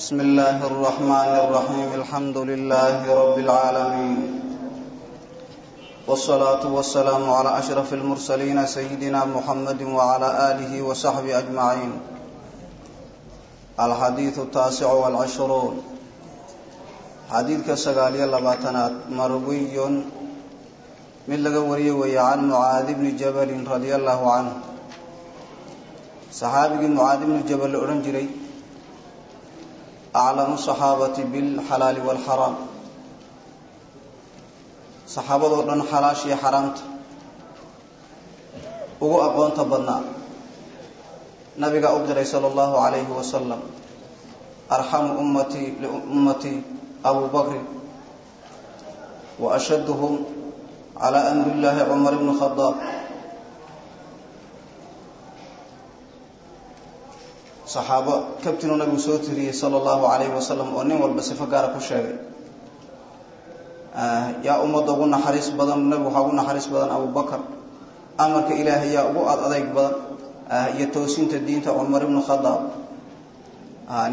بسم الله الرحمن الرحيم الحمد لله رب العالمين والصلاة والسلام على أشرف المرسلين سيدنا محمد وعلى آله وصحبه أجمعين الحديث التاسع والعشرون xadiidka sagaaliyo labaatanaad marwiyun. Mid laga wariyo weeye can mucaadi bni jabalin radia allahu canhu saxaabigii mucaadi bni jabal la odhan jiray aclamu saxaabati bilxalaali waalxaraam saxaabadoo dhan xalaashiiyo xaraamta ugu aqoonta badnaa nabigaa u diray sala allahu calayhi wasalam arxamu ummatii liummatii abu bakrin wa ashadduhum calaa amri illaahi cumar ibni khadaab saxaabo kabtinuu nabigu soo tiriyey sala allahu calayhi wasalam oo nin walba sifo gaara ku sheegay. Yaa ummadda ugu naxariis badan nabigu waxaa ugu naxariis badan abubakar amarka ilaahay yaa ugu ad adayg badan. Iyo toosinta diinta cumar ibnu khadaab.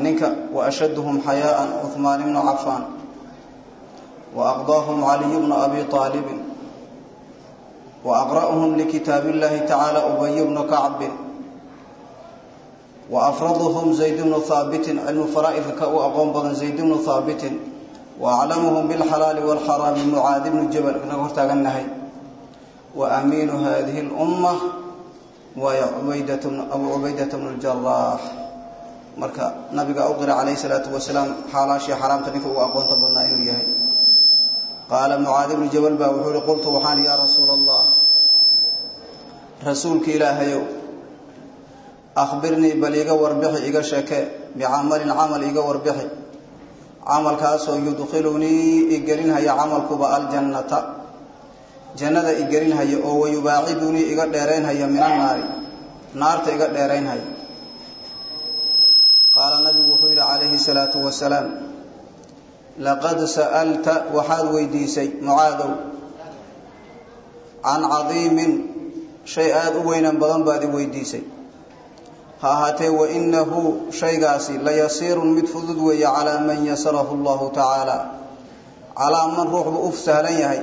Ninka wa ashaduhum xayaaan cuhmaan ibnu cafaan. Wa aqdaahum caliy bnu abi aalibin wa aqra'uhum likitaab illahi tacaala ubay bnu kacbin wa afraduhum zayd bnu haabitin cilmu faraa'idka ka u aqoon badan zayd bnu haabitin وأعلمهم بالحلال والحرام معاذ بن جبل inaga hortaagannahay وأمين هذه الأمة أبو عبيدة بن الجراح marka nabiga u qira calayhi salaatu wasalaam xaalaashii xaraamta ninka ugu aqoonta badnaa inuu yahay qaala mucaad ibnu jabal baa wuxuu ihi qultu waxaan yaa rasuula allah rasuulka ilaahayow akhbirnii bal iga warbixi iga sheeke. Bicamalin camal iga warbixi. Camalkaasoo yudkhilunii igelinhaya camalkuba aljannata. Jannada igelinhaya oo wayubaacidunii iga dheeraynhaya min annaari naarta iga dheeraynhaya qaala nabigu wuxuu yidhi calayhi salaatu wasalaam laqad sa'alta waxaad weydiisay mucaadow can cadiimin shay aada u weynan badan baad i weydiisay ha ahaatee wainahu shaygaasi layasiirun mid fudud weeye calaa man yasarahu allahu tacaala. Calaa man ruuxbu u sahlan yahay.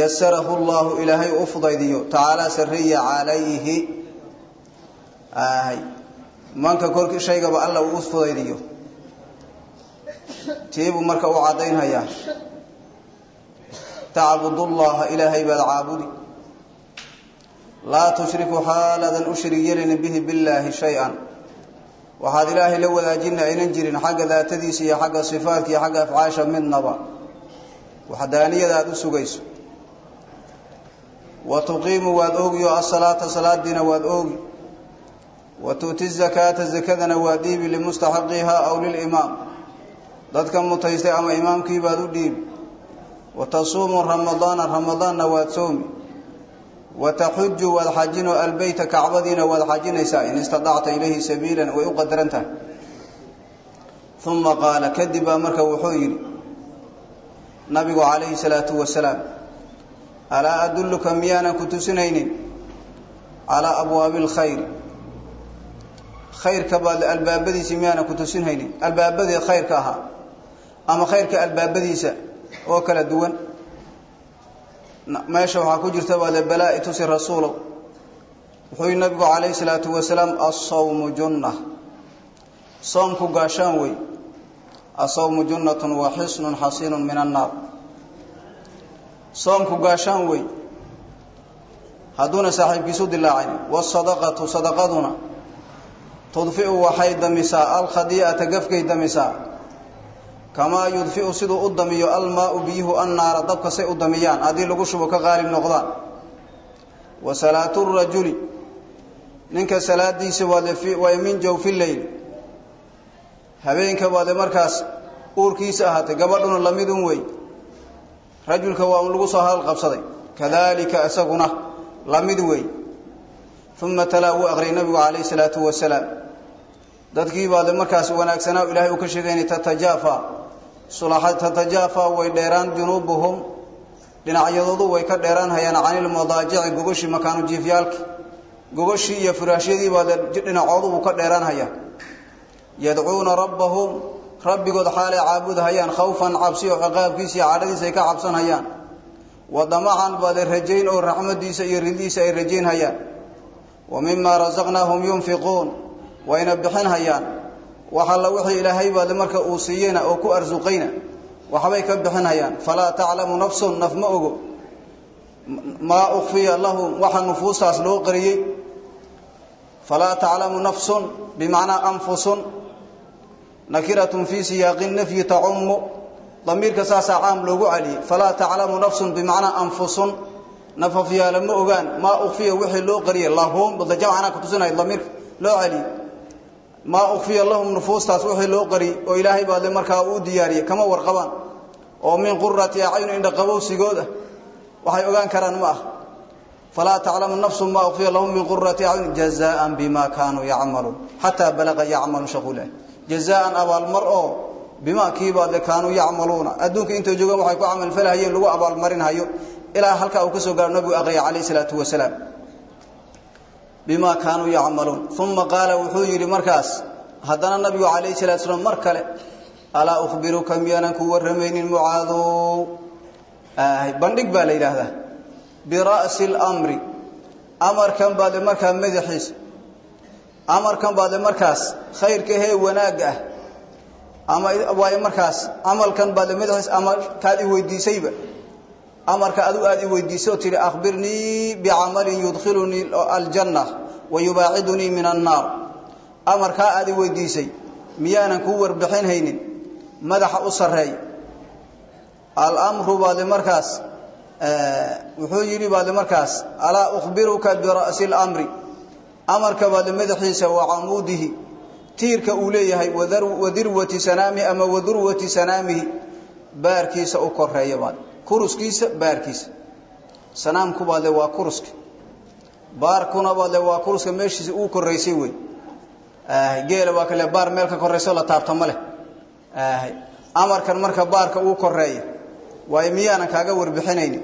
Yasarahu llahu ilaahay u fudaydiyo. Tacaalaa sarreeya calayhi. Manka korkii shaygaba alla uu u fudaydiyo. Tiibuu marka u caddaynhayaa. Tacbudullaha ilaahay baad caabudi laa tushriku xaaladan u shirig yeelin bihi billaahi shay-an. Waxaad ilaahay la wadaajina aynan jirin xagga daatadiisa iyo xagga sifaadka iyo xagga afcaasha midnaba. Waxdaaniyada aada u sugayso. Wa tuqiimu waad oogiyo asalaata salaadiina waad oogi. Wa tu'ti zakaata zakadana waad dhiibi limustaxaqihaa aw lilimaam. Dadka mutaystay ama imaamkii baad u dhiibi. Wa tasuumu ramadaana ramadaanna waad soomi wataxuju waad xajinoo albeyta kacbadiina waad xajinaysaa in istadacta ilayhi sabiilan way u qadaran tahay uma qaala kadib baa marka wuxuu yidhi nabigu calayhi salaatu wasalaam alaa adulluka miyaanan ku tusinaynin calaa abwaabi alkhayr khayrka baad albaabadiisi miyaanan ku tusinhaynin albaabadii khayrka ahaa ama khayrka albaabadiisa oo kala duwan meesha waxaa ku jirta baade balaa itusi rasuulow. Wuxuu yihi nabigu calayhi salaatu wasalaam asawmu junna soomku gaashaan wey. Asawmu junnatun wa xisnun xasiinun min annaar soomku gaashaan wey. Hadduuna saaxiibkiisu dilaacin waasadaqatu sadaqaduna. Tudfiu waxay damisaa alkhadii'ata gafkay damisaa kamaa yudfiu siduu u damiyo almaau biyuhu annaara dabka say u damiyaan haddii lagu shubo ka qaalib noqdaan. Wa salaatu rajuli ninka salaadiisa waay min jawfi leyl habeenka waade markaas uurkiisa ahaatay gabadhuna lamidun wey. Rajulka waa un lagu soo hadal qabsaday. Kadalika isaguna la mid wey. Uma talaa wuu aqriyay nabigu calayhi salaatu wasalaam dadkii baade markaas wanaagsanaa ilahay uu ka sheegaynay tatajaafa tatajaafa way dheeraan junuubuhum. Dhinacyadoodu way ka dheeraan hayaan canilmadaajici gogoshii makaanu jiifyaalki. Gogoshii iyo furaashyadii baa dhinacoodu uu ka dheeraan hayaa. Yadcuuna rabbahum rabbigood xaalay caabudahayaan khawfan cabsi oo ciqaabkiisa iyo cadhadiisa ay ka cabsanhayaan wa damacan baad rajayn oo raxmadiisa iyo ridiisa ay rajaynhayaan wa mimaa rasaqnaahum yunfiquun wayna bixinhayaan wax alla wixii ilaahay baad marka uu siiyeyna oo ku arsuqayna waxbay ka bixinhayaan falaa taclamu nafsun naf ma ogo. Maa waxa nufuustaas loo qariyey. Falaa taclamu nafsun bimacnaa anfusun. Nakiratun fii siyaaqi nafyi tacumu damiirka saasaa caam loogu celiyey falaa taclamu nafsun bimacnaa anfusun. Nafafyaala ma ogaan. Maa ukfiya wixii loo qariyey lahum. Jamcanaa kutusinaya damiirka loo celiyey maa ukfiya lahum nufuustaas wixii loo qariyey oo ilaahay baadle markaa uu diyaariyey kama warqabaan oo min qurati acyun indhaqabowsigood ah waxay ogaan karaan ma ah. Falaa taclamu nafsu maa ukfiya lahum min qurati acyun jazaan bima kaanuu yacmaluun xataa balaqa yacmalu shaqulah jazaan abaalmar oo bimaa kiibaadle kaanuu yacmaluuna. Adduunka intay joogaan waxay ku camalfalhayeen lagu abaalmarinhayo. Ilaa halkaa uu ka soo gaaro nabigu aqriya calayh salaatu wasalaam bima kaanuu yacmaluun. Uma qaala wuxuu yidhi markaas haddana nabigu calayhi salatu slam mar kale alaa ukhbiruka miyaanan ku warramaynin mucaadow bandhig baa la yidhaahdaa. Bira'si اlamri amarkan baade markaa madaxiisa amarkan baade markaas khayrka hee wanaagga ah. Ama waayo markaas camalkan baade madaxiisa ama kaad i weydiisayba amarka adu aad i weydiisay oo tihi akhbirnii bicamalin yudkhilunii aljanna wa yubaacidunii min annaar amarkaa aad i weydiisay miyaanan kuu warbixin haynin madaxa u sarreey. Alamru baade markaas wuxuu yidhi baade markaas alaa ukhbiruka bira'si اlamri amarka baade madaxiisa wa camuudihi. Tiirka uu leeyahay wadirwati sanaamihi ama wadurwati sanaamihi. Baarkiisa u koreeya baad kuruskiisa baarkiisa. Sanaamku baadle waa kuruska baarkuna baadle waa kuruska meeshiisa uu koraysay wey geela waa kale baar meel ka korayso la taabto ma leh. Amarkan marka baarka uu koreeya waayo miyaanan kaaga warbixinayni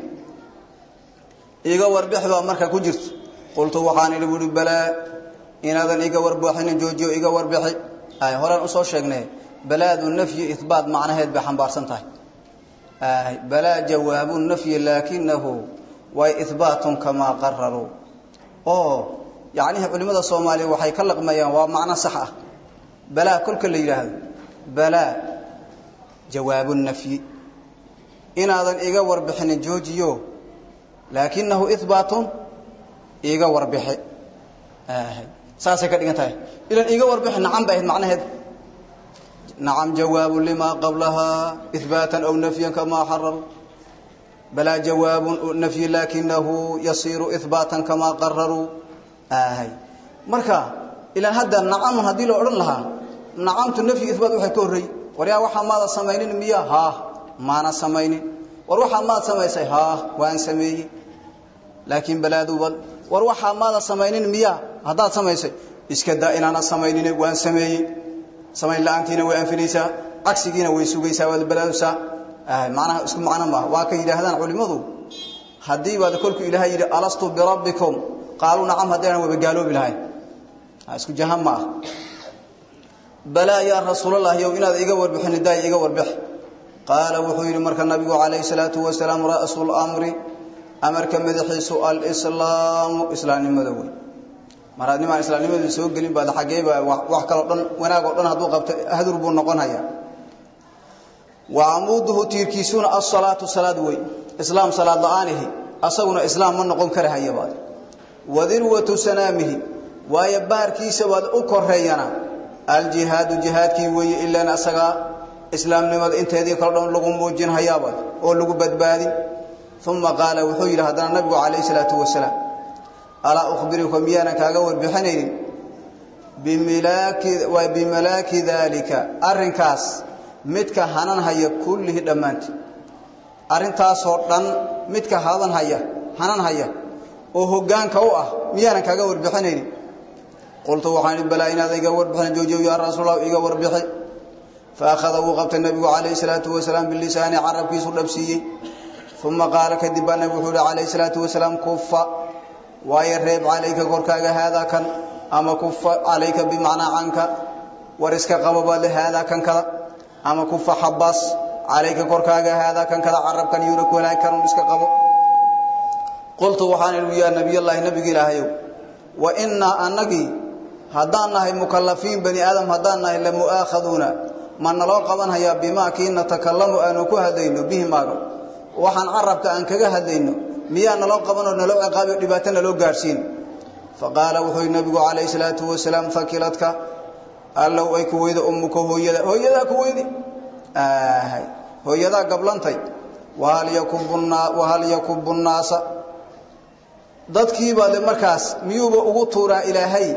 iga warbix marka ku jirto. Qultu waxaan idhi buhi balaa inaadan iga warbixinin joojiyo iga warbixi. Ay horaan u soo sheegnay balaadu nafyi ihbaat macnaheed bay xambaarsan tahay balaa jawaabu nafyi laakinahu way ihbaatun kamaa qararuu oo yacnihi culimmada soomaaliya waxay ka laqmayaan waa macno sax ah. Balaa kolka la yidhaahdo balaa jawaabu nafyi. Inaadan iga warbixinin joojiyo laakinahu ihbaatun iga warbixi. Saasay ka dhigan tahay. Ilan iga warbixi nacan bay ahayd ihbaatan aw nafyan kamaa xararu balaa jawaabu nafyi laakinahu yasiiru ihbaatan kamaa qararuu marka ilaan hadda nacamun haddii la odhan lahaa nacamtu nafyi ihbaat waxay ka horreeyey war yaa waxaa maada samaynin miya haa maana samaynin war waxaa maad samaysay haa waan sameeyey laakiin balaaduubal war waxaa maada samaynin miya haddaad samaysay iska daa inaana samaynin waan sameeyey samayn la'aantiina way anfinaysaa cagsigiina way sugaysaa waad balaadusaa macnaha isku macno maaha waa ka yidhaahdaan culimmadu haddii baad kolkuu ilaahay yidhi alastu birabbikum qaaluu nacam haddaynan waba gaaloobi lahayn isku jahan ma ah balaa yaa rasuulallah yow inaad iga warbixini daay iga warbix qaala wuxuu yidhi marka nabigu calayhi salaatu wasalaam ra'su lamri amarka madaxiisu alslaamu islaamnimada wey mar hadnimaan islaamnimadu soo gelin baad xaggeeba wax kaloo dhan wanaag oo dhan hadduu qabto hadur buu noqonaya wa camuuduhu tiirkiisuna asalaatu salaad wey islaam salaad la'aanihi islaam ma noqon karahaya baad. Wa dirwatu sanaamihi waayo baarkiisa baad u koreeyana aljihaadu jihaadkii weeye ilaan asagaa islaamnimada inteedii kalo dhan lagu muujinhayaabad oo lagu badbaadin. Uma qaala wuxuu yidhi nabigu calayhi salaatu wasalaam alaa ukhbiruka miyaanan kaaga warbixinaynin bimalaaki daalika. Arrinkaas midka hananhaya kullihi dhammaantii arrintaasoo dhan midka hadanhaya hananhaya oo hoggaanka u ah miyaanan kaaga warbixinaynin. Qultu waxaan idhi balaa inaada iga warbixin joojiyo yaa rasuulallah iga warbixi. Faakhada wuu qabtay nabigu calayhi salaatu wasalaam bilisaani carabkiisu dhabsiiyey. Uma qaala kadib baa nabigu wuxuu ihi calayhi salaatu wasalaam kufa waayo reeb calayka korkaaga haadaa kan ama kufa calayka bimacnaa canka war iska qabo baad haadaa kan kada ama ku faxabas calayka korkaaga haadaa kan kada carabkan yuuna ku halaagi karun iska qabo. Qultu waxaan idhi yaa nabiyallaahi nabiga ilaahayow wa innaa annagii haddaan nahay mukallafiin bani aadam haddaan nahay la mu'aakhaduuna ma naloo qabanhayaa bimaa kii natakallamu aanu ku hadlayno bihi maaga waxaan carabka aan kaga hadlayno miyaa naloo qabanoo naloo ciqaabiyo dhibaato naloo gaadhsiin. Faqaala wuxuu nabigu calayhi salaatu wasalaam fakiladka allow ay ku weyda ummuka hooyada. Hooyadaa ku weydi? Hooyadaa gablantay. Wahal yakubu nnaasa. Dadkiibaa le markaas miyuuba ugu tuuraa ilaahay?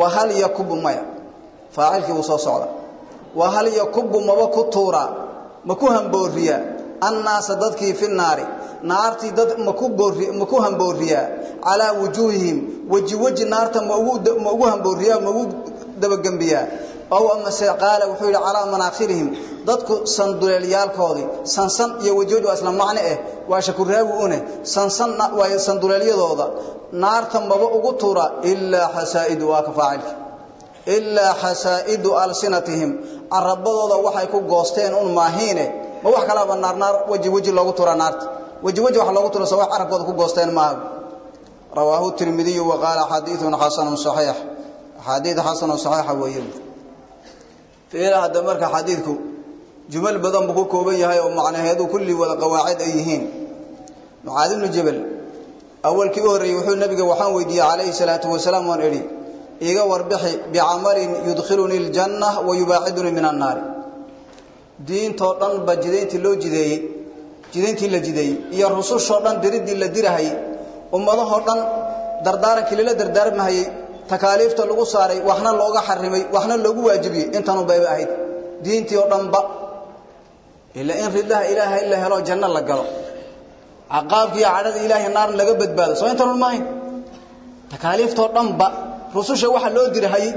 Wahal yakubu maya. Faacilkii buu soo socda wahal yakubu maba ku tuuraa ma ku hambooriyaa annaasa dadkii fi naari naartii dad maku boori ma ku hambooriyaa calaa wujuuhihim weji weji naarta ma ugu hambooriyaa ma ugu dabagembiyaa ow amase qaala wuxuu yidhi calaa manaakhirihim dadku sanduleelyaalkoodii sansan iyo wejiweji waa macne eh waa shakuraawi une sansan waa sanduleelyadooda naarta maba ugu tuura ilaa xasaa'idu waa ka faacilki ilaa alsinatihim carabadooda waxay ku goosteen un maahiine ma wax kalaaba naarnaar weji weji loogu turaa naarta weji weji wax loogu tura so wax carabkooda ku goosteen maaha. Rawaahu tirmidiyu wa qaala xadiidun xasanun saxiix. Axaadiid xasanun saxiixa weeye. Fiila hadda marka xadiidku jumal badan buu kooban yahay oo macnaheedu kulli wada qawaacid ay yihiin. Mucaad ibnu jabal awalkii u horreeyey wuxuu nabiga waxaan weydiiyey calayhi salaatu wasalaam waan idhi iga warbixi bicamalin yudkhilunii aljanna wa yubaacidunii min annaari diintoo dhan ba jidayntii loo jideeyey jidayntii la jideeyey iyo rusushoo dhan diriddii la dirahayey ummadahoo dhan dardaarankii lala dardaarmahayey takaaliifta lagu saaray waxna looga xarimay waxna loogu waajibiyey intanu bayba ahayd. Diintii oo dhanba ila in ridaha ilaaha in la helo janno la galo. Caqaabkiiyo cadhada ilaahay naar laga badbaado soo intanu maahayn takaaliiftoo dhanba rususha waxa loo dirahayey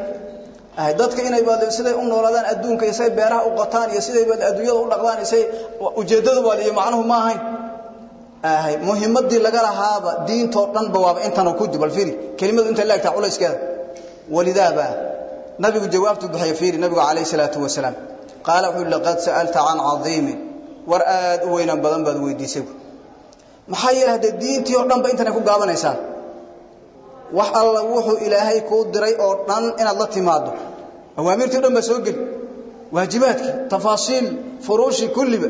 dadka inay baad siday u noolaadaan adduunka iyo siday beeraha u qotaan iyo siday baad adduunyada u dhaqdaan iyo siday ujeeddadu baad iyo macnuhu ma ahayn. Ahay muhiimadii laga lahaaba diintoo dhanba waaba intan ku dibal fiiri kelimadu inta laagtaa culayskeeda walidaaba nabigu jawaabtu bixiy fiiri nabigu calayhi salaatu wasalaam. Qaala wuxuu laqad sa'alta can cadiimin war aad badan baad weydiisay. Maxaa yeelay haddee diintii oo dhanba intanay ku gaabanaysaa wax alla wuxuu ilaahay kuu diray oo dhan inaad la timaado awaamirtii o dhan baa soo geli. Waajibaadkii tafaasiil furuushi kulliba.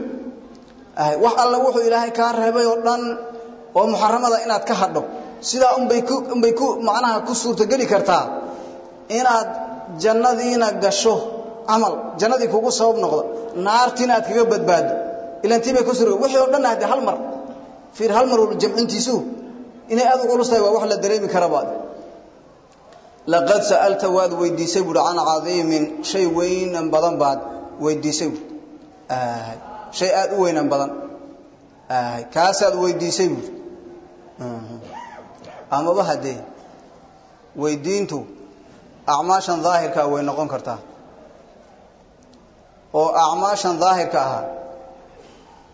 Wax alla wuxuu ilaahay kaa reebay oo dhan oo muxaramada inaad ka hadho. Sidaa unbay ku macnaha ku suurtogeli kartaa inaad jannadiina gasho camal. Jannadii kugu sabab noqdo naartiina aad kaga badbaado ilantii bay ku suura wixii oo dhan hadde hal mar fiir hal mar walba jamcintiisu inay aad u culus tahay waa wax la dareemi karabaad laqad sa'alta waad weydiisay buuri can cadiimin shay weynan badan baad weydiisay buuri shay aad u weynan badan. Kaasaad weydiisay buuri amaba haddee weydiintu acmaashan daahirkaa way noqon kartaa. Oo acmaashan daahirka ahaa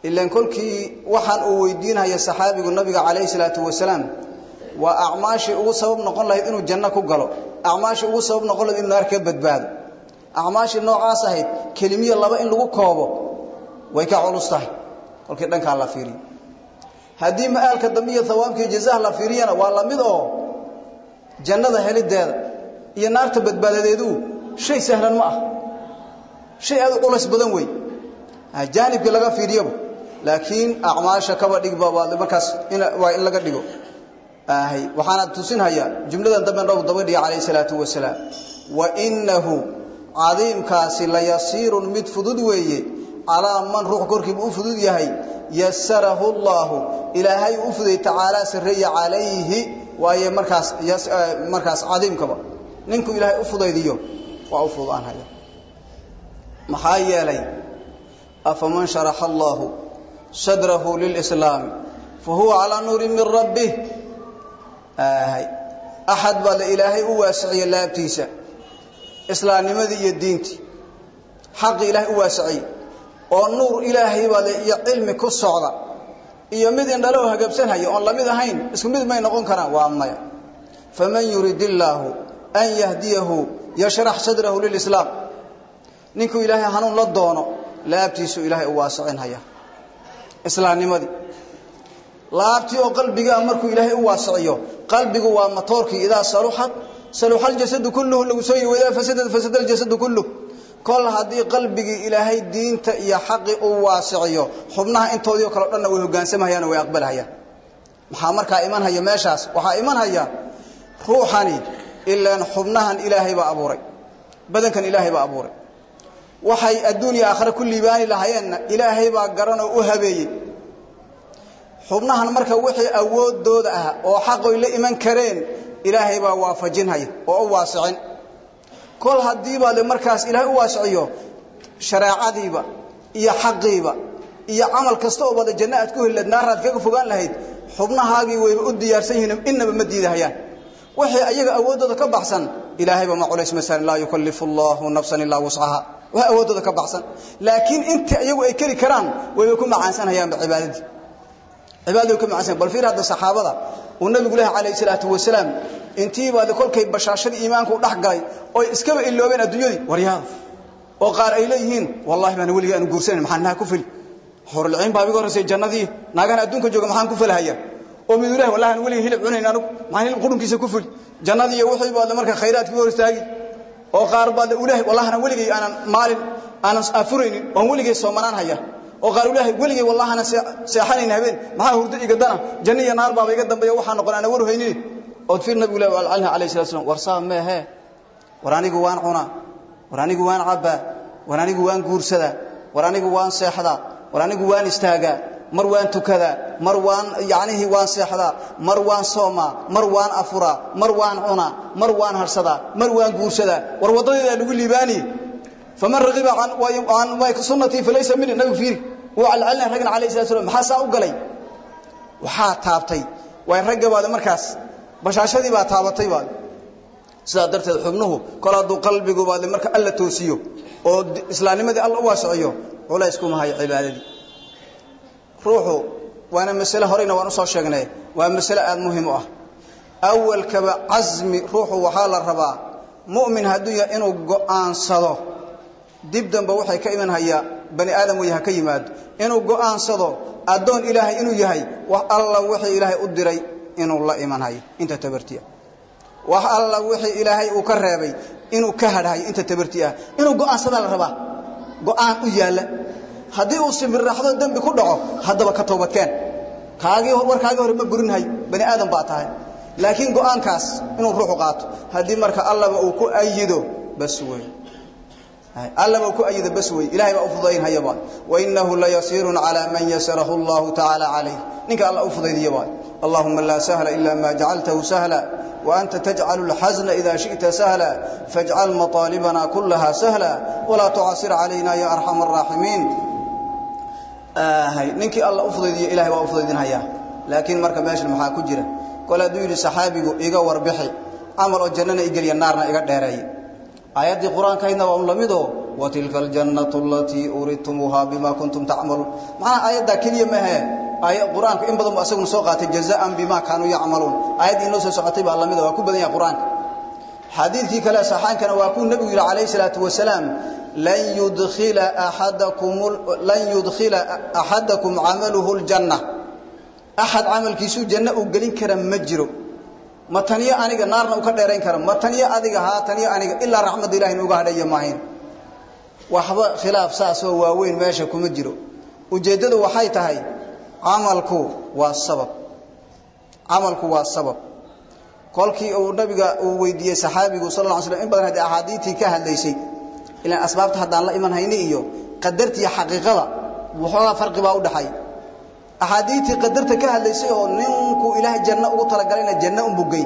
ilan kolkii waxaan uu weydiinaya saxaabigu nabiga calayhi salaatu wasalaam waa acmaashii ugu sabab noqon lahayd inuu janno ku galo. Acmaashii ugu sabab noqon lahayd inuu naar badbaado. Acmaashii noocaas ahayd kelimiya laba in lagu koobo way ka culus tahay. Kolkii dhankaa la fiiriyo. Haddii ma'aalka dambe iyo hawaabkii la fiiriyana waa la oo jannada helideeda iyo naarta badbaadadeedu shay sahlan ma ah. Shay aad u culays badan wey. Jaanibkii laga fiiriyaba laakiin acmaasha kaba dhigba markaas waa in laga dhigo. Waxaana tusinhayaa jumladan dambe dhowr daba dhiga calayhi salaatu wasalaam. Wa innahu cadiimkaasi la yasiirun mid fudud weeye calaa man ruux korkiibu u fudud yahay yasarahu llaahu ilaahay u fuday tacaalaa sarreeya calayhi waaye markaas markaas cadiimkaba. Ninkuu ilaahay u fudaydiyo waa u fudaanhaya maxaa yeelay? Afaman sharaxa allaahu sadrahu lilslaami fa huwa calaa nuuri min rabbih axad baa la ilaahay u waasiciye laabtiisa islaamnimadii iyo diintii xaqii ilaahay u waasiciye oo nuur ilaahay baa iyo cilmi ku socda. Iyo mid indhaloo hagabsanhaya oon la mid ahayn isku mid may noqon karaan waa maya. Faman yurid an yahdiyahu yashrax sadrahu lilislaam. Ninkuu ilaahay hanuun la doono laabtiisuu ilaahay u waasicinhaya islaamnimadii laabtii oo qalbigaa markuu ilaahay u waasiciyo qalbigu waa matoorkii idaa saluxat saluxa aljasadu kulluhu lagu soo yiri wadaa fasadad fasada aljasadu kulluh kol haddii qalbigii ilaahay diinta iyo xaqi u waasiciyo xubnaha intoodii oo kale o dhanna way hogaansamahayaan oo way aqbalhayaan. Maxaa markaa imanhaya meeshaas? Waxaa imanhaya ruuxani ilaan xubnahan ilaahay baa abuuray badankan ilaahay baa abuuray waxay adduuniya aakhare ku liibaani lahayeenna ilaahay baa garanoo u habeeyey. Xubnahan marka wixii awoodooda ah oo xaqoy la iman kareen ilaahay baa waafajinhaya oo u waasicin. Kol haddiibaa le markaas ilaahay u waasiciyo shareecadiiba iyo xaqiiba iyo camal kasta oo bada janno aad ku helilayd naaraad kaga fogaan lahayd xubnahaagii wayba u diyaarsan yihiin innaba ma diidahayaan wixii ayaga awooddooda ka baxsan. Ilaahayba ma culays masalan laa yukallifu allahu nafsan ilaa wuscaha wax awooddooda ka baxsan. Laakiin inta iyagu ay keri karaan wayba ku macaansanhayaanba cibaadadii. Cibaadadu ka macaansan. Bal fiir hadda saxaabada uu nabigu leeyahay calayhi salaatu wasalaam intii baad kolkay bashaashada iimaanku dhex galay oo iskaba iloobeen adduunyadii waryaada oo qaar ay leeyihiin wallahi baan weliga aan guursanayn maxaan ku fili? Xurulciin baa iga horreysay jannadii naagahan adduunka jooga maxaan ku falahaya oo mid ilahi wallahi aan weliga hilib cunayn anigu maxaan ku fili jannadii iyo wixii baad marka khayraadkii hor istaagi oo qaar baad ulaahi wallahi aan weligay aanan maalin aanan afuraynin oo weligay soomanaan haya oo qaar ilaahay weligay wallahana seexanayn habeen maxaa hurdo iga dana janno iyo naar baaba iga dambeeya waxaa noqon aan war haynin. Ood fiir nabigu ilaahi alcalna alayhi salatu wasallam war saa meehe. War anigu waan cunaa. War waan cabbaa. War waan guursadaa. War waan seexdaa. War waan istaagaa mar waan tukadaa mar waan yacnihii waan seexdaa mar waan soomaa mar waan afuraa mar waan cunaa mar waan harsadaa mar waan guursadaa. War waddadeedaa lagu liibaaniye faman ragiba can sunnatii falaysa mini nabigu fiiri. Wuu calcalina ragna alayhi salatu slam maxaa saa u galay? Waxaa taabtay. Way ragga baada markaas bashaashadii baa taabatay baad. Sidaa darteed xubnuhu kol hadduu qalbigu baad marka alla toosiyo oo islaamnimadii alla u waasiciyo culays kuma hayo cibaadadii ruuxu waana masale horeyna waan u soo sheegnay. Waa masale aada muhiim u ah. Awalkaba casmi ruuxu waxaa la rabaa mu'min hadduu yahay inuu go'aansado. Dib dambe waxay ka iman hayaa bani aadam way ha ka yimaado inuu go'aansado addoon ilaahay inuu yahay wax alla wixii ilaahay u diray inuu la iman hayo. Inta tabartiya wax alla wixii ilaahay uu ka reebay inuu ka hadhayo inta tabarti ah. Inuu go'aansadaa la rabaa. Go'aan u yaalla haddii uu sibirraxdo dembi ku dhaco haddaba ka toobadkeen kaagii warkaagii hore ma burinhay bani aadam baa tahay laakiin go'aankaas inuu ruuxu qaato haddii marka allaba uu ku ayido bas wey allaba uu ku ayido bas wey ilahay baa u fudayn hayaba wainahu layasiirun calaa man yasarahu allahu tacaala calayh ninka alla u fudaydiyaba allahuma laa sahla ila ma jacaltahu sahla وأنت تجعل الحزن إذا شئت سهلا فاجعل مطالبنا كلها سهلا ولا تعصر علينا يا أرحم الراحمين ninkii alla u fudaydiyo ilahay waa u fudaydinhayaa laakiin marka meeshan maxaa ku jira? Kol hadduu yidhi saxaabigu iga warbixi camal oo jannana igeliya naarna iga dheereeye aayaddii qur'aankahaydna waa un la midoo watilka aljannatu alatii uuridtumuuhaa bimaa kuntum tacmaluun macnaha aayaddaa keliya maahee qur'aanku in badan bu asaguna soo qaatay jazaan bimaa kaanuu yacmaluun. Aayaddii inoo soo socotay baa la mida waa ku badan yahay qur'aanka xadiidkii kale saxaankana waa ku nabigu yiri calayhi salaatu wasalaam lan yudkhila ahadakum lan yudkhila ahadakum amaluhu aljanna. Ahad amalkiisu janna u gelin kara ma jiro. Ma taniya aniga naarna u ka dheerayn kara. Ma taniya adiga ha taniya aniga illa rahmad ilaahi nuga hadhaya maahin waxba khilaaf saas oo waaweyn meesha kuma jiro. Ujeedadu waxay tahay camalku waa sabab. Camalku waa sabab kolkii uu nabiga uu weydiiyey saxaabigu sallallahu alayhi wasallam in badan haddii ahadiitii ka hadlaysay ila asbaabta hadaan la iman hayni iyo qadartii xaqiiqada wuxuu farqi baa u dhaxay ahadiitii qadarta ka hadlaysay oo ninku ilaahay janno ugu talagalayna janno u bugay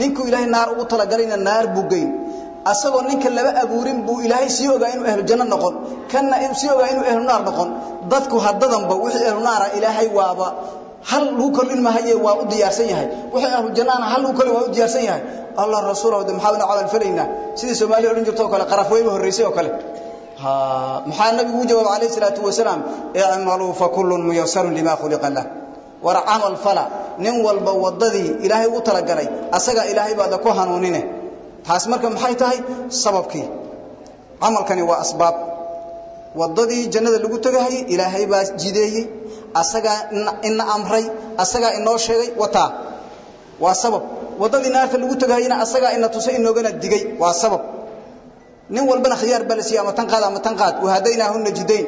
ninku ilaahay naar ugu talagalayna naar bugay asagoo ninka laba abuurin buu ilaahay sii ogaa inuu ahlu janno noqon kanna sii ogaa inuu ahlu naar noqon. Dadku haddadanba wixii ahlu naara ilaahay waaba hal lagu kordhin mahaye waa u diyaarsan yahay. Wixii ahlu jannaana hal lagu kordhin waa u diyaarsan yahay. Allah rasuulahu de maxaa una camal sidii soomaaliya odhan jirto oo kale qaraf weyba horreysay oo kale. Maxaa nabigu u jawaabay calayhi salaatu wasalaam icmaluu fa kullun muyasarun lima khuliqa lah. War camal fala nin walba waddadii ilaahay ugu talagalay asaga ilaahay baada ku hanuunine taas marka maxay tahay? Sababkii. Camalkani waa asbaab. Wadadii jannada lagu tagayay ilaahay baa jideeyay asagaa ina amray asagaa inoo sheegay wataa waa sabab. Wadadii naarta lagu tagayayna asagaa ina tusay inoogana digay waa sabab. Nin walbana khiyaar baa la siiyey ama tan qaad ama tan qaad. Wahadaynaahunna jidayn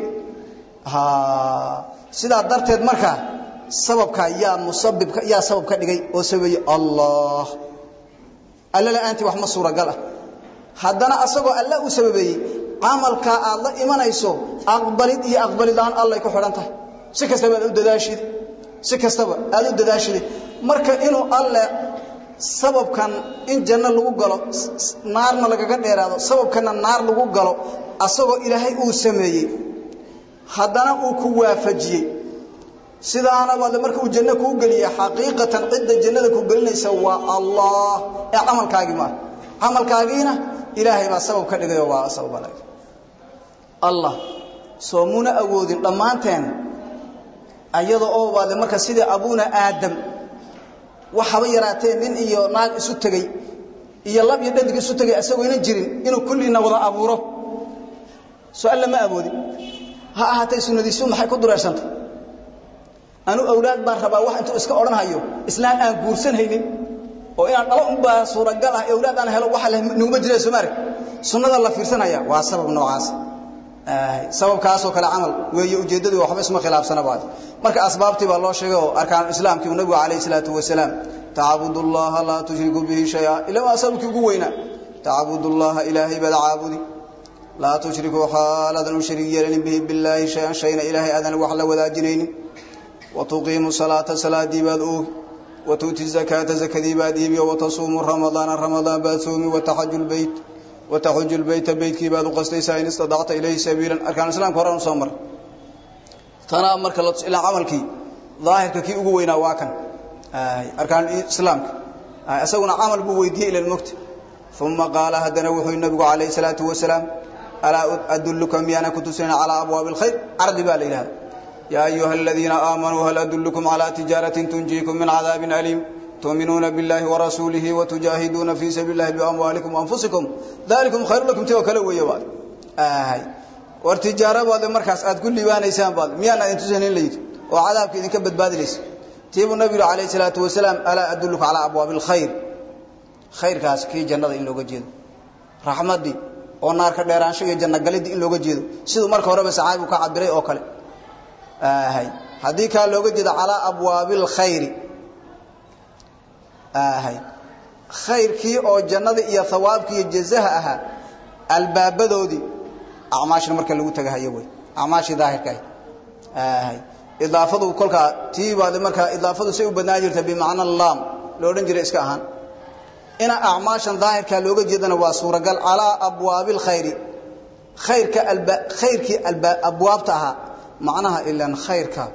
sidaa darteed markaa sababka yaa musabibka yaa sabab dhigay oo sabeeyey allah. Alla la'aantii wax ma suuragal ah. Haddana asagoo alla u sababeeyey camalkaa aad la imanayso aqbalid iyo aqbalid la'aan allay ku xidhan tahay si kastaba aad u dadaashid si kastaba aad u dadaashida marka inuu alle sababkan in janno lagu galo naarna lagaga dheeraado sababkana naar lagu galo asagoo ilaahay uu sameeyey haddana uu ku waafajiyey. Sidaana baad marka uu janno kuu geliya xaqiiqatan cidda jannada ku gelinaysa waa allah. Ee camalkaagii maaha camalkaagiina ilaahay baa sabab ka dhigay oo waa sabab alag allah soo muna awoodin dhammaanteen ayada oo baad marka sidii abuuna aadam waxaba yaraatee nin iyo naag isu tegey iyo lab iyo dhadig isu tegay asagoo ina jirin inuu kulliina wada abuuro. Soo alla ma ha ahaatay sunnadiisu maxay ku dureersantay anu awlaad baan rabaa wax intuu iska odhan hayo islaan aan guursan haynin oo inaan dhalo unbaa suuragal ah awlaad aan helo waxa nuguma jira soo maarag sunnada la fiirsanaya waa sabab noocaas sababkaasoo kale camal weeye ujeeddadii waxba isma khilaafsana baad. Marka asbaabtii baa loo sheegay oo arkaan islaamkii nabigu calayhi salaatu wasalaam tacbudu llaha laa tushriku bihi shaya. Ila waa sababkii ugu weynaa tacbudu llaha ilaahay baad caabudi. Laa tushriku xaaladan u shariig yeelanin bihi billaahi shayan shayna ilaahay aadan wax la wadaajinaynin. Watuqiimu salaata salaadii baad oogi. Watuuti zakaata zakadii baad iibi watasuumu ramadaana ramadaan baad soomi. Wataxaju lbeyt wataxuju lbeyta beytkii baad u qastaysaa in istadacta ilayhi sabiilan arkaan islaamka horaan u soo mar tanaa marka ilaa camalkii daahirka kii ugu weynaa waa kan arkaan islaamka isaguna camal buu weydiiyey ilan mogta uma qaala haddana wuxuu nabigu calayhi salaatu wasalaam alaa adulluka miyaana ku tusinayn calaa abwaabi alkhayr cardi baa la yidhahda yaa ayuha aladiina aamanuu hal adullukum calaa tijaaratin tunjiikum min cadaabin aliim tuuminuuna biاllahi warasuulihi watujaahiduuna fii sabiili اllahi biamwaalikum waanfusikum dalikum khayru lakum ti oo kale weeye baad war tijaaro baad markaas aad ku liibaanaysaan baad miyaan idin tusanin la yidhi oo cadaabka idinka badbaadinaysa tiibuu nabigu calayhi salaatu wasalaam alaa adulluka calaa abwaabi alkhayr khayrkaas kii jannada in looga jeedo raxmaddii oo naarka dheeraansho iyo janno galidii in looga jeedo siduu marka horeba saxaabigu ka cabiray oo kale haddii kaa looga jeedo calaa abwaabi alkhayri khayrkii oo jannada iyo hawaabkii iyo jazaha ahaa albaabadoodii acmaashna marka lagu tagahayo wey acmaashii daahirka ahayd idaafadu kolkaa tii baad idaafadu say u badnaan jirta bimacna laam lo jiray iska ahaan. Ina acmaashan daahirkaa looga jeedana waa suuragal calaa abwaabi alkhayri khayrka khayrkii abwaabta ahaa macnaha ilan khayrka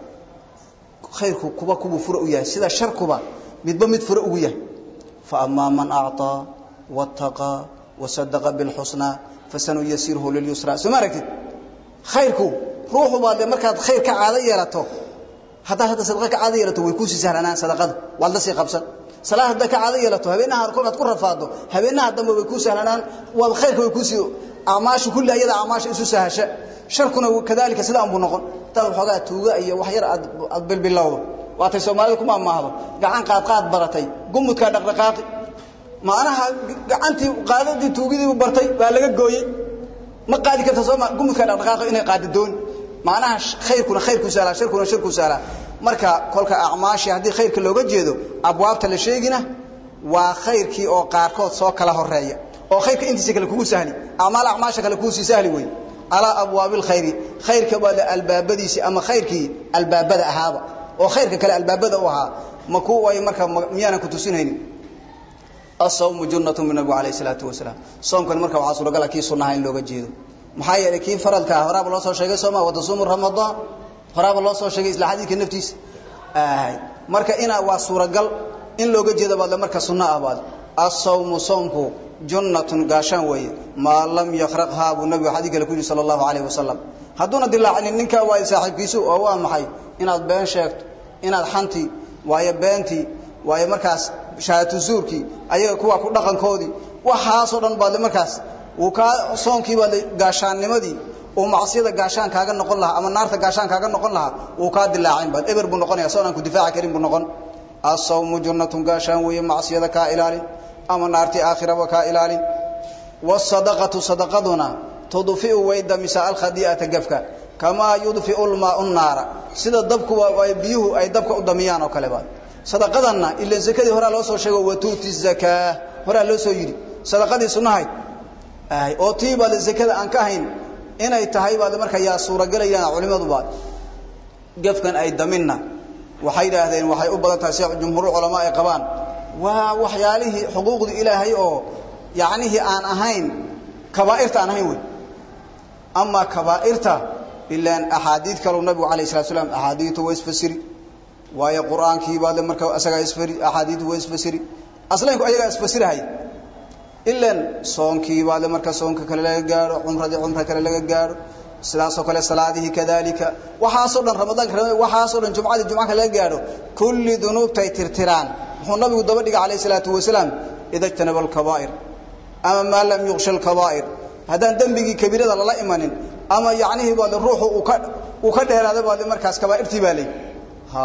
khayrku kuba kubuu fura u yahay. Sida sharkuba midba mid fura ugu yahay فأما من أعطى واتقى وصدق بالحسنى فسنيسره لليسرى سو ما ركتid khayrku ruuxu baad markaad khayr ka caado yeelato hadaa hada sadaqa ka caado yeelato way ku sii sahlanaan sadaqada waad la sii qabsan salaad hada ka caado yeelato habeenaha kol aad ku rafaado habeenaha dambe way ku sahlanaan waad khayrka way ku sii amaashu kulli ayada amaashu isu sahasha sharkuna kadalika sida anbu noqon taa xogaa tuuga iyo wax yar aad bilbilowdo waatay soomaalida kuma amaahdo gacan qaad qaad baratay. Gumudka dhaqdhaqaaqi. Macnaha gacantii qaadadii tuugidii bartay baa laga gooyey. Ma qaadi karta sooma gumudka dhaqdhaqaaqi inay qaadi doon. Macnaha khayrkuna khayrku saala sharkuna sharku saala marka kolka acmaashi haddii khayrka looga jeedo abwaabta la sheegina waa khayrkii oo qaarkood soo kala horreeya oo khayrka intiisa kale kugu sahli. Acmaal acmaasha kale kugu sii sahli wey calaa abwaabi alkhayri khayrka baada albaabadiisi ama khayrkii albaabada ahaaba oo khayrka kale albaabada u ahaa ma ku way marka miyaanan ku tusinaynin? Asawmu junnatun min nabigu calayhi salaatu wasalaam. Soomkan marka waxaa suuragal ah kii sunnaha in looga jeedo. Maxaa yeelay kii faradka horaaba loo soo sheegay sooma watasuumu ramadaan horaaba loo soo sheegay isla xadiidka naftiisa. Marka ina waa suuragal in looga jeedo baad marka sunna ah baad soomku junnatun gaashaan weeye. Maa lam yakraqhaa buu nabigu kale ku yidhi sala allahu hadduuna dilaacinin ninkaa waayo saaxiibkiisu oo waa maxay? Inaad been sheegto inaad xantii waayo beentii waayo markaas shahaatu zuurkii ayaga kuwa ku dhaqankoodii. Waxaasoo dhan baad markaas uu kaa soonkii baad gaashaannimadii uu gaashaan kaaga noqon lahaa ama naarta gaashaan kaaga noqon lahaa uu kaa dilaacin baad eber buu noqonaya soon aan ku difaaci karin buu noqon. Asawmu junnatun gaashaan weeye macsiyada kaa ilaalin ama naartii aakhiraba kaa ilaalin wasadaqatu sadaqaduna tudfi'u way damisaa alkhadi'ata gafka kamaa yudfi'u lmaa'u naara. Sida dabku ay biyuhu ay dabka u damiyaan oo kale baad sadaqadanna ila zakadii horaa loo soo sheego watuuti zakaa horaa loo soo yidhi. Sadaqadii sunnahayd ahay oo tii baad zakada aan ka hayn inay tahay baad marka yaa suuragelayaan culimadu baad gafkan ay daminna waxay yidhaahdeen waxay u badan tahay sida jumhuur culamaa ay qabaan. Waa waxyaalihii xuquuqdii ilaahay oo yacnihii aan ahayn kabaa'irta aan ahayn wey ama kabaa'irta ilaan axaadiid kaleu nabigu calayh salatu slam axaadiidtu waa isfasiri waayo qur'aankii baad marka asagaa isfari axaadiidtu waa isfasiri aslaynku ayagaa isfasirahay ilan soonkii baad marka soonka kale laga gaadho cumradii cumra kale laga gaadho sidaasoo kale salaadihii kadalika waxaasoo dhan ramadaanka waxaasoo dhan jumcadii jumca kale laga gaadho kulli dunuubtay tirtiraan wuxuu nabigu daba dhigay calayh salaatu wasalaam ida jtanaba alkabaa'ir ama maa lam yuqsha alkabaa'ir haddaan dembigii kabiirada lala imanin ama yacnihii baad ruuxu uu ka dheeraada baad markaas kabaa'irtii baa leey ha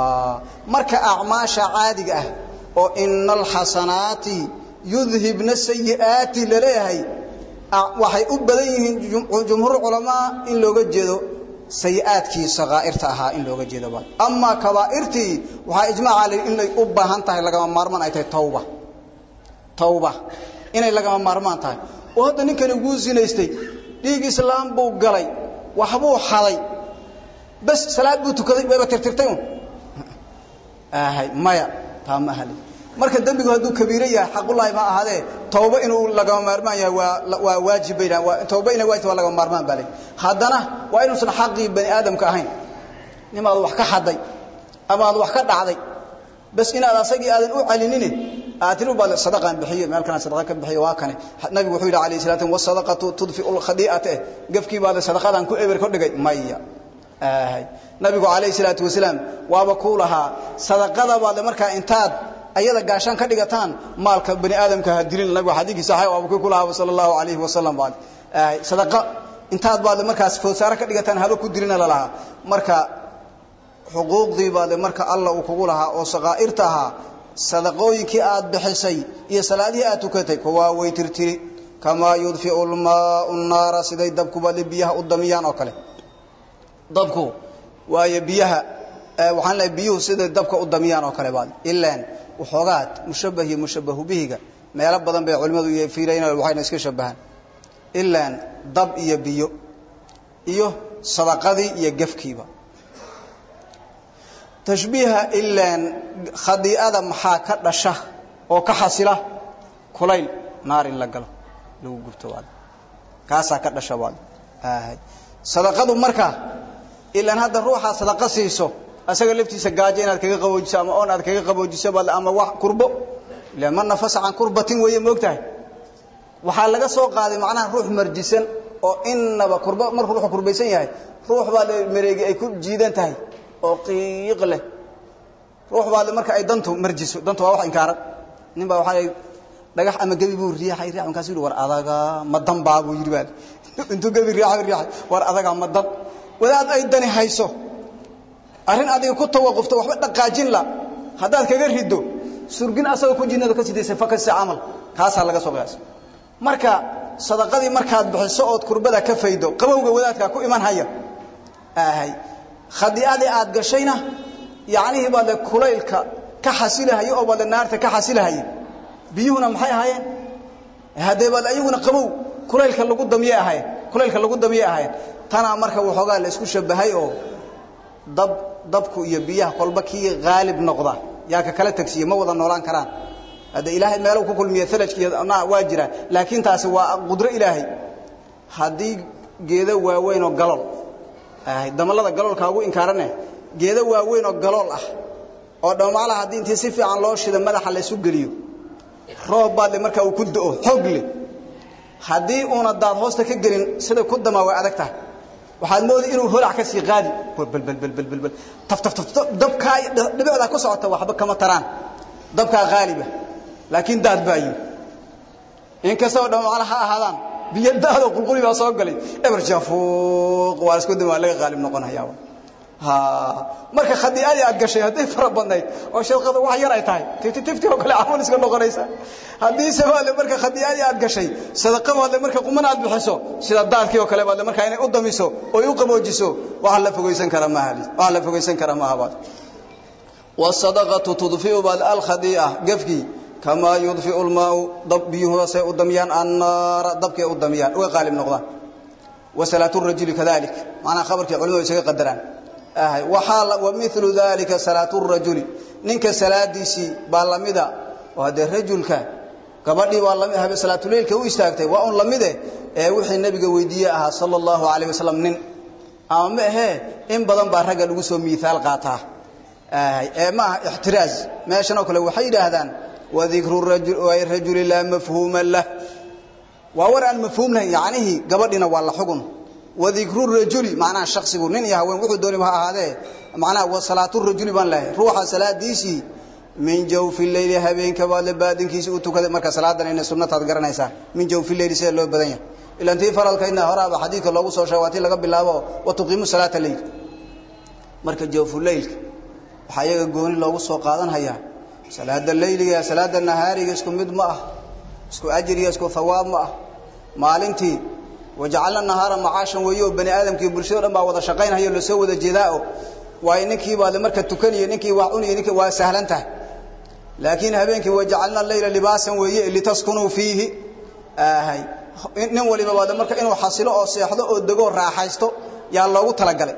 marka acmaasha caadiga ah oo ina alxasanaati yudhibna sayi'aati la leeyahay waxay u badan yihiin jumhuur culamaa in looga jeedo sayi'aadkii sakaa'irta ahaa in looga jeedo ba amaa kabaa'irtii waxaa ijmaaca le inay u baahan tahay lagama maarmaan ay tahay tawba. Tawba. Inay lagama maarmaan tahay oo hadda ninkani wuu zinaystay. Dhiig islaam buu galay. Waxbuu xaday. Bas salaad buu tukaday wayba tirtirtay un ahay maya taa ma ahali marka dembigu hadduu kabiiro yahay xaqullaahi ma ahaadee tawba inuu lagama maarmaan yahay waa waa waajib bay tawba inay waajib waa lagama maarmaan baa lay haddana waa inuusan xaqii bani aadamka ahayn. Nimaad wax ka xaday ama aad wax ka dhacday. Bas inaad asagii aadan u celinine aad tiri baad sadaqaan bixiyo meel kana sadaqa ka bixiyo waa kane nabigu wuxuu yidhi calayhi salaatu wasadaqatu tudfi'u lkhadi'ata gafkii baad sadaqadan ku eber ka dhigay maya. Ahay nabigu calayhi salaatu wasalaam waaba kuu lahaa sadaqada baad markaa intaad ayada gaashaan ka dhigataan maalka bani aadamka ha dilin nabigu xadiiskii saxiix waaba kuu lahaa sallallahu alayhi wasallam baad ahay sadaqa intaad baad markaas foosaara ka dhigataan haba ku dilina lalahaa marka xuquuqdii baad marka alla uu kugu lahaa oo saqaa'irta ahaa sadaqooyinkii aad bixisay iyo salaadihii aad tukatay kuwaa way tirtiri. Kamaa yudfi'u lmaau naara siday dabkuba biyaha u damiyaan oo kale. Dabku waayo biyaha waxaan leeyahay biyuhu siday dabka u damiyaan oo kale baad. Ilaan waxoogaad mushabbah iyo mushabbahu bihiga. Meelo badan bay culimmadu fiirayna waxayna iska shabbahaan. Ilaan dab iyo biyo iyo sadaqadii iyo gefkiiba tashbiiha ilaan khadiicada maxaa ka dhasha oo ka xasila? Kulayl naar in la galo. Lagu gubto waad. Kaasaa ka dhasha waad. Sadaqadu marka ilaan hadda ruuxaad sadaqa siiso asaga laftiisa gaajo inaad kaga qaboojiso ama oon aad kaga qaboojiso bal ama wax kurbo ilaan man nafasa can kurbatin weeye moogtahay waxaa laga soo qaaday macnaha ruux marjisan oo innaba kurba markuu ruuxu kurbaysan yahay ruux baa mareegi ay ku jiidan tahay oo qiiq leh. Ruux baa marka ay dantu marjiso dantu waa wax inkaaran nin baa waxaa dhagax ama gebi buu riixay riix markaasuu yidhi war adaga ma dan baa buu yidhi baa intuu gebi riixay riixay. War adaga ma dan wadaad ay dani hayso. Arrin adiga ku tawaqufto waxba dhaqaajin la. Haddaad kaga riddo surgin asagoo ku jinnada ka sidaysay fakasi camal. Kaasaa laga soo qiyaasay marka sadaqadii markaad bixiso ood kurbada ka faydo qabowga wadaadkaa ku iman haya. Ahay khadiicadii aad gashayna yacnihii baad le kulaylka ka xasilahaye oo baad le naarta ka xasilahaye biyuhuna maxay ahaayeen? Haddee baad ayaguna qabow kulaylka lagu damiye ahayen kulaylka lagu damiye ahayen tanaa marka waxoogaa la isku shabahay oo dab dabku iyo biyaha kolba kii haalib noqda. Yaa ka kala tagsiye ma wada noolaan karaan. Hadda ilaahay meelo ku kulmiye alajka iyo waa jira laakiin taasi waa qudro ilaahay. Haddii geedo waaweyn oo galol damalada galoolka ugu inkaarane geedo waaweyn oo galool ah oo dhammaalaha haddii intii si fiican loo shida madaxa la isu geliyo roob baad le markaa uu ku da'o xoog leh haddii uuna daad hoosta ka gelin sida ku damaa way adag tahay waxaad moodi inuu holac ka sii qaadi. Balbalbalbalbalbal taf taf taf dabkaa dhibicdaa ku socota waxba kama taraan. Dabkaa haaliba laakiin daad baa yimi inkastoo dhamacna ha ahaadaan biyo daado qulquli baa soo galay. Eber jafuuq waa isku dama laga qaalib noqonayaa ha marka khadiicadii aad gashay hadday fara badnayd oo shadqada wax yar ay tahay tifti tifti oo kale camal iska noqonaysa. Haddii sabaale marka khadiicadii aad gashay sadaqa baadle marka quman aad bixiso sida daadkii oo kale baadle marka inay u damiso oo u qaboojiso waxa la fogeysan kara ma hali waxa la fogeysan kara ma habaad. Wasadaqatu tudfi'u bal al khadi'a gafki kama yudfi'u al ma'u dabbiyuhu say u damiyaan annar dabkay u damiyaan way qaalib noqdaan wa salatu rajuli kadhalik maana khabarkii culimadu isaga qadaraan wa mithlu dhalika salatu rajuli ninka salaadiisi baa lamida oo hade rajulka gabadhii waa la mid habe salaatu leelka u istaagtay waa un lamide ee wixii nabiga weydiiyay ahaa sallallahu alayhi wasallam nin ama ma ahe in badan baa ragga lagu soo miisaal qaataa ee ma aha ixtiraaz meeshan oo kale waxay yidhaahdaan wadikru rajuli laa mafhuuma lah waa war aan mafhuum lahayn yacnihii gabadhina waa la xugun wadikru rajuli macnaha shaksigu nin iyo haween wuxuu dooni ha ahaadee macnaha wa salaatu rajuli baan lehay ruuxa salaadiisii min jawfi leyli habeenka baad la baadinkiisii u tukaday marka salaadan inay sunnataad garanaysaa min jawfi leyli sida loo badan yahay ilaan tii faralkayna horaaba xadiidka loogu soo sheegay waa tii laga bilaabo wa tuqiimu salaata leyl marka jawfu leylka waxaa iyaga gooni loogu soo qaadan hayaa salaada leyliga salaada nahaariga isku mid ma ah isku ajriya isku thawaab ma ah. Maalintii wajacalna nahaara macaashan weeyo bani aadamkii bulshada dhan baa wada shaqaynhayo la soo wada jeedaao. Waayo ninkii baad marka tukaniyo ninkii wax cuniyo ninkii waa sahlan tahay. Laakiin habeenkii wajacalna leyla libaasan weeye litaskunuu fiihi. Ahay nin waliba baad marka inuu xasilo oo seexdo oo dego raaxaysto yaa loogu talagalay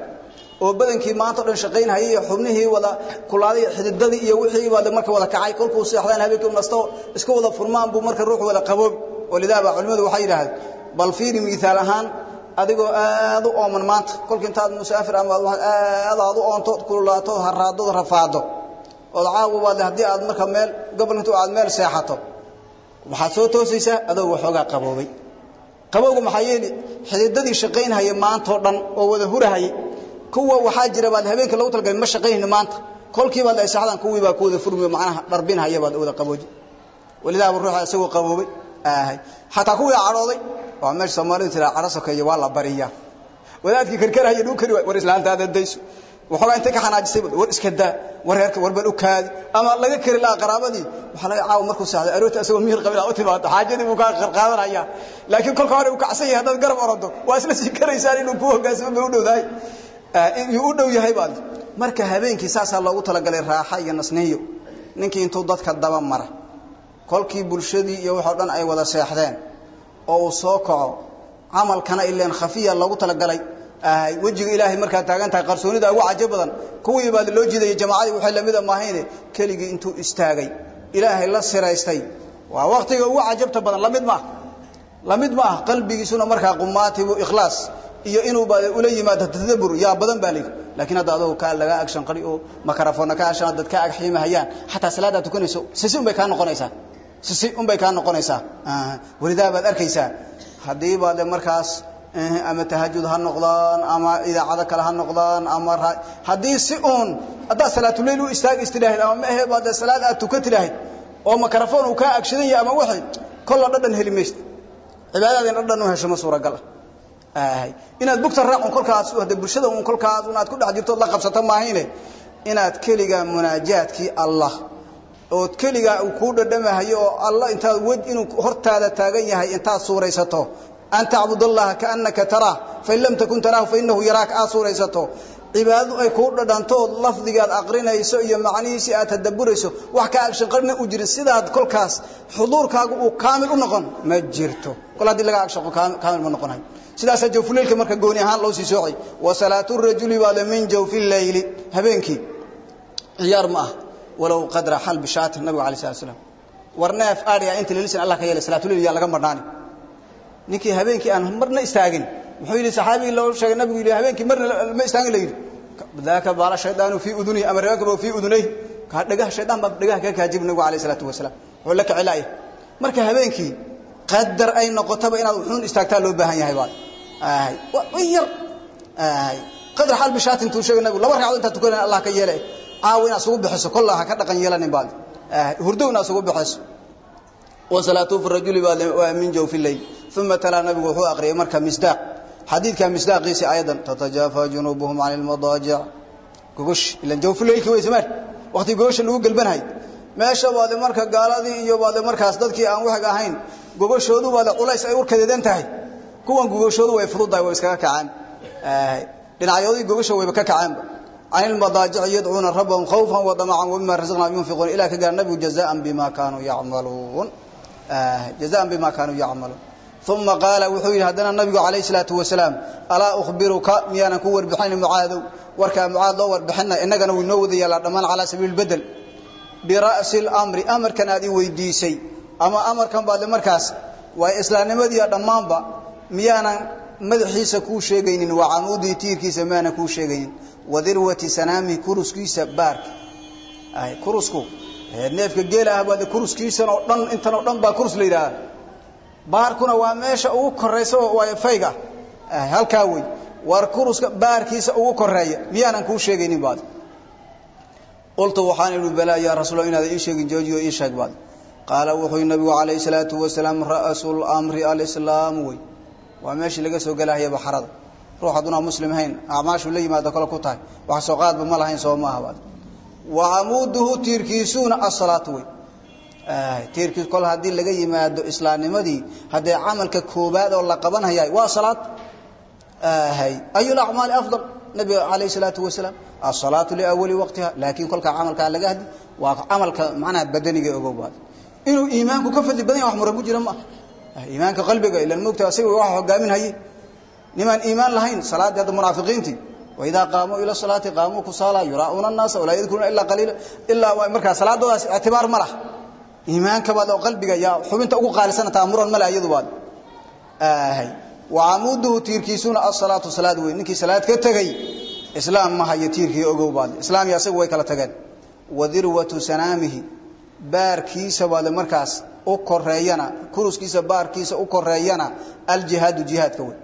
oo badankii maanta dhan shaqaynhayay iyo xubnihii wada kulaaday xididadii iyo wixii baad marka wada kacay kolkuu seexdaan habeenkii nasto isku wada furmaan buu marka ruux wada qaboobi walidaa baa waxay yidhaahdeen bal fiiri miisaal ahaan adigoo aad u ooman maanta kolka musaafir ama aad aad u oonto kululaato haraado rafaado ood caawa baad haddii aad marka meel gobol intuu aad meel seexato. Waxaad soo toosaysaa adoo waxoogaa qaboobay. Qabowga maxaa yeeli xididadii shaqaynhaya maantoo dhan oo wada hurahayay kuwa waxaa jira baad habeenka loogu talagalay ma shaqaynayno maanta. Kolkii baad ay saxdaan kuwii baa ku wada furmi macnaha dharbinhaya baad wada qabooji. Walidaaba ruuxa isagoo qaboobay. Aahay. Xataa kuwii cadhooday waa meesha soomaalidu tiraa cadho sokeeye waa la bariyaa. Wadaadkii karkarhaya dhuu kari waay war islaantaada dayso waxoogaa intay ka xanaajisay war iska daa war reerka war bal u kaadi. Ama laga kari lahaa qaraabadii waxaa laga caawa markuu saxday aroorta asagoo mihir qabila u timaado xaajadii buu kaa qaadanaya laakiin kolka hore uu kacsan yahay haddaad garab orodo waa isla sii karaysaan inuu ku hogaansamo bay u dhowdahay yuu u dhow yahay baad marka habeenkii saasaa loogu talagalay raaxa iyo nasniyo ninkii intuu dadka daba mara. Kolkii bulshadii iyo waxoo dhan ay wada seexdeen. Oo uu soo kaco. Camalkana ileen khafiya loogu talagalay. Wejiga ilaahay markaad taagan qarsoonida ugu cajo kuwii baa loo jiidayay jamaacadii waxay lamida maahayne keligii intuu istaagay. Ilaahay la siraystay. Waa waqtiga ugu cajabta badan. Lamid maaha la mid maaha qalbigiisuna markaa qumaatibu iyo inuu ba ula yimaado tadabbur yaa badan baa leeyahay laakiin hadda adoo ka laga action qari oo makarafoona ka ashan dad ka ag xiimahayaan xataa salaada tukanayso sisi un bay ka noqonaysaa. Sisi un bay ka noqonaysaa walidaa baad arkaysaa. Hadii baad markaas ama tahajud ha noqdaan ama idaacada kale ha noqdaan ama haddii si uun haddaa salaatuleyl u istaag istidhaahid ama maahe baad salaad aad tukan tidhaahid oo makarafoon uu kaa agshadan yahay ama wixii kolla dhadhan heli maysid. Cibaadadain dhadhan u hesho ma suuragal. ah inaad bugta raacun kolkaas hada bulshada uun kolkaas unaad ku dhex jirto la qabsato maahayne inaad keliga munaajaadkii allah ood keligaa uu kuu dhadhamahayo oo allah intaad wej inuu hortaada taagan yahay intaad suuraysato. An tacbud allaha kaannaka taraah fain lam takun taraahu fainahu yaraaka aad suuraysato cibaadadu ay kuu dhadhantood lafdigaad aqrinayso iyo macnihiisii aad tadabburayso wax ka agshanqarna u jirin. Sidaad kolkaas xuduurkaagu uu kaamil u noqon ma jirto. Kol haddii laga agshaqo kaamil ma noqonayo sidaasaa jawfuleylka marka gooni ahaan loo sii soocay. Wa salaatu rajuli baada min jawfi leyli habeenkii ciyaar ma ah walow qadra xalbi shaatin nabiga alay slat slam war neef adhiga inta lelisan allah ka yeelay salaatuleyl yaa laga marnaani. Ninkii habeenkii aan marna istaagin. Muxuu yidhi saxaabigii loo sheegay nabigu yidhi habeenkii marna ma istaagin la yidhi daaka baala shaydaanu fii udunihi ama raakabo fii udunayhi kaa dhagaha shaydaan baa dhagaha kaga kaajib nabigu alayh salaatu wasalaam wuxuu la kicilaya marka habeenkii qadar ay noqotaba inaad wuxuun istaagtaa loo baahan yahay baad ahay in yar ahay qadar xal bishaat intuu sheegay nabigu laba ragcadood intaad tukanayna allah ka yeelay caawa inaad isugu bixiso kollaa ha ka dhaqan yeelanin baad ahay hurdo inaad isugu bixiso wa salaatu fi rajuli waa min jawfi layl uma talaa nabigu wuxuu aqriyay marka misdaaq xadiidka misdaaqiisi ayadan tatajaafa junuubuhum can ilmadaajic gogosh ilan jawfu leylki way samaan waqti gogosha lagu galbanahay. Meesha baade marka gaaladii iyo baade markaas dadkii aan waxga ahayn gogoshoodu baade culays ay urkadeedan tahay. Kuwan gogoshoodu way fududahay way iskaga kacaan. Dhinacyoodii gogosha wayba ka kacaanba can ilmadaajici yadcuuna rabbahum khawfan wa damacan wamima razaqnahum yunfiquun. Ilaa ka gaara nabigu jazaan bima kaanuu yacmaluun. Jazaan bima kaanuu yacmaluun uma qaala wuxuu yidhi haddana nabigu calayh salaatu wasalaam alaa ukhbiruka miyaanan ku warbixin mucaadow warkaa mucaad loo warbixina innagana wuu inoo wada yaallaa dhammaan calaa sabiili bedel bira'si lamri amarkan aad i weydiisay ama amarkan baadle markaas waa islaamnimadiiyo dhammaanba miyaanan madaxiisa kuu sheegaynin waa camuudii tiirkiisa miyaanan kuu sheegaynin wadirwati sanaamihi kuruskiisa baarka kurusku neefka geela ah baade kuruskiisan oo dhan intan oo dhan baa kurus la yidhaaha baarkuna waa meesha ugu koraysa fayga. Halkaa wey war kuruska baarkiisa ugu koreeya miyaanan kuu sheegaynin baad. Qultu waxaan idhi balaa yaa inaad ii sheegin joojiyo ii sheeg baad. Qaala wuxuu nabigu calayhi salaatu wasalaam ra'su lamri alislaam wey. Waa meeshii laga soo gelahaya baxarada. Ruux hadduuna muslim hayn acmaashu la yimaado kale ku tahay. Wax soo qaadba ma lahayn soo maaha baad. Wa camuuduhu tiirkiisuuna asalaatu wey tiirkiis kol haddii laga yimaado islaamnimadii haddee camalka koobaad oo la qabanhaya waa salaad? Hay. Ayu lacmaali afdal? Nabiga calayhi salaatu wasalaam. Asalaatu liawali waqtiha. Laakiin kolkaa camalkaa laga hadli waa camalka macnaha badaniga ogow baad. Inuu iimaanku ka fadli badan yahay wax muran ku jira ma ah iimaanka qalbiga ilan moogta asiga waxa hogaaminhaye nimaan iimaan lahayn salaadii hadda munaafiqiintii. Waidaa qaamuu ila salaati qaamuu kusaala yuraa'uuna annaasa walaa yadkuruuna ilaa qaliila. Ilaa markaa salaadoodaas ictibaar ma lah iimaanka baad oo qalbiga yaa xubinta ugu qaalisana taa muran male iyadu baad. Ahay wa camuuduhu tiirkiisuna asalaatu salaad wey ninkii salaad ka tegey islaam ma hayo tiirkii ogow baad. Islaam iyo asagu way kala tageen. Wa dirwatu sanaamihi. Baarkiisa baade markaas u koreeyana kuruskiisa baarkiisa u koreeyana aljihaadu jihaadka wey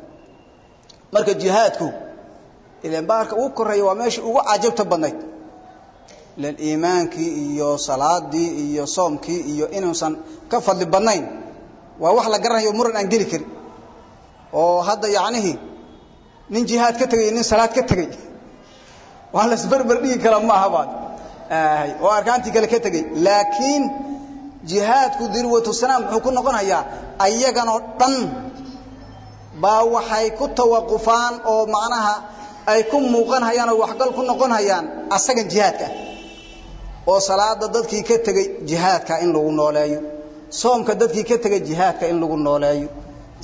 marka jihaadku ilan baarka ugu koreeya waa meeshii ugu cajabta badnayd ilan iimaankii iyo salaadii iyo soomkii iyo inuusan ka fadli badnayn. Waa wax la garanayo muran aan geli karin. Oo hadda yacnihii nin jihaad ka tegay nin salaad ka tegey waa lasberber dhigi kara ma aha baad. Oo arkaantii kale ka tegey laakiin jihaadku dirwatu sanaam muxuu ku noqonayaa ayaganoo dhan baa waxay ku tawaqufaan oo macnaha ay ku muuqanhayaan oo waxgal ku noqonhayaan asagan jihaadka oo salaada dadkii ka tegey jihaadka in lagu nooleeyo soomka dadkii ka tegey jihaadka in lagu nooleeyo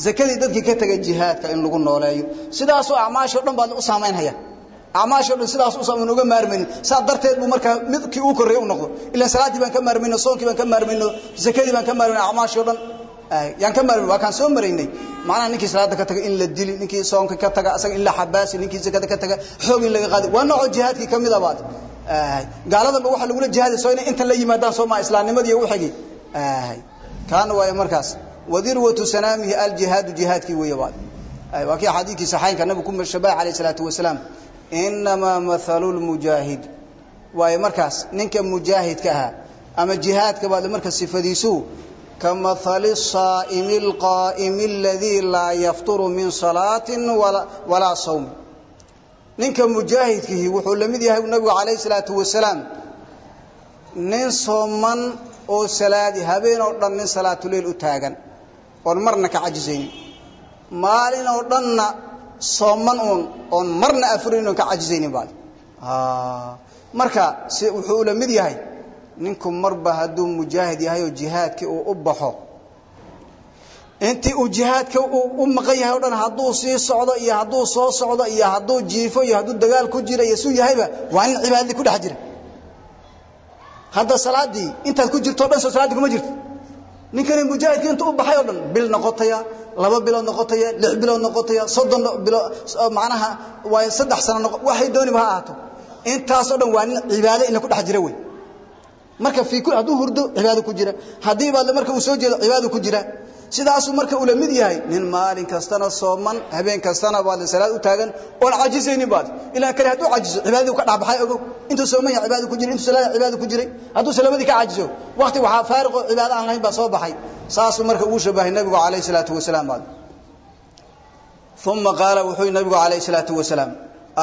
zakadii dadkii ka tegey jihaadka in lagu nooleeyo. Sidaasoo acmaashoo dhan baad u saamaynhaya acmaashoo dhan sidaas usan uga maarmaynin saa darteed buu markaa midkii uu korreeye u noqdo. Ilaan salaaddii baan ka maarmayno soonkii baan ka maarmayno zakadii baan ka maarmayno acmaashoo dhan yaan ka maarmin waa kaan soo maraynay macnaha ninkii salaada ka taga in la dili ninkii soonka ka taga asaga in la xabaasi ninkii zakada ka taga xoog in laga qaadi. Waa noocoo jihaadkii ka mid a baad gaaladanba waxa lagula jihaadi soo inay intan la yimaadaan soo maa islaamnimadii u xigi kaana waayo markaas. Wadirwatu sanaamihi aljihaadu jihaadkii weeye baad waa kii xadiidkii saxaynka nabigu ku shabaha calayh salaatu wasalaam. Inamaa mathalu lmujaahid waayo markaas ninka mujaahidka ahaa ama jihaadka baad marka sifadiisu kamahali saa'imi alqaa'imi aladii laa yafturu min salaatin walaa sawmi ninka mujaahidkihi wuxuu la mid yahay nabigu calayh salaatu wasalaam nin sooman oo salaadi habeen oo dhan nin salaatuleyl u taagan oon marna ka cajisaynin maalin oo dhanna sooman uun oon marna afurayn oon ka cajisaynin baad marka si wuxuu la mid yahay ninku marba hadduu mujaahid yahay oo jihaadkii uu u baxo intii uu jihaadka u maqan yahay o dhan hadduu sii socdo iyo hadduu soo socdo iyo hadduu jiifo iyo hadduu dagaal ku jira iyo yahayba waa nin cibaadadii ku dhex jira. Hadda salaadii intaad ku jirto o dhan soo salaaddii kuma jirto. Ninkani mujaahidkii intuu u baxay oo dhan bil noqotaya laba bilood noqotaya lix bilood noqotaya soddon bilood macnaha waa saddex sano noqo waxay dooniba ha ahaato. Intaasoo dhan waa nin cibaado ila ku dhex jira wey marka hadduu hurdo cibaado ku jira. Haddii baad marka uu soo jeedo cibaado ku jira. Sidaasuu marka ula mid yahay nin maalin kastana sooman habeen kastana baad salaad u taagan oon cajisaynin baad ilaa kale hadduu cajiso cibaadadii ka dhaxbaxay ogow. Intuu sooman yahay cibaadadu ku jiray. Intuu salaada cibaadadu ku jiray. Hadduu salamadii ka cajiso waqti waxaa faariqo cibaado aan lahayn baa soo baxay. Saasuu marka ugu shabahay nabigu calayhi salaatu wasalaam baad uma qaala wuxuu nabigu calayhi salaatu wasalaam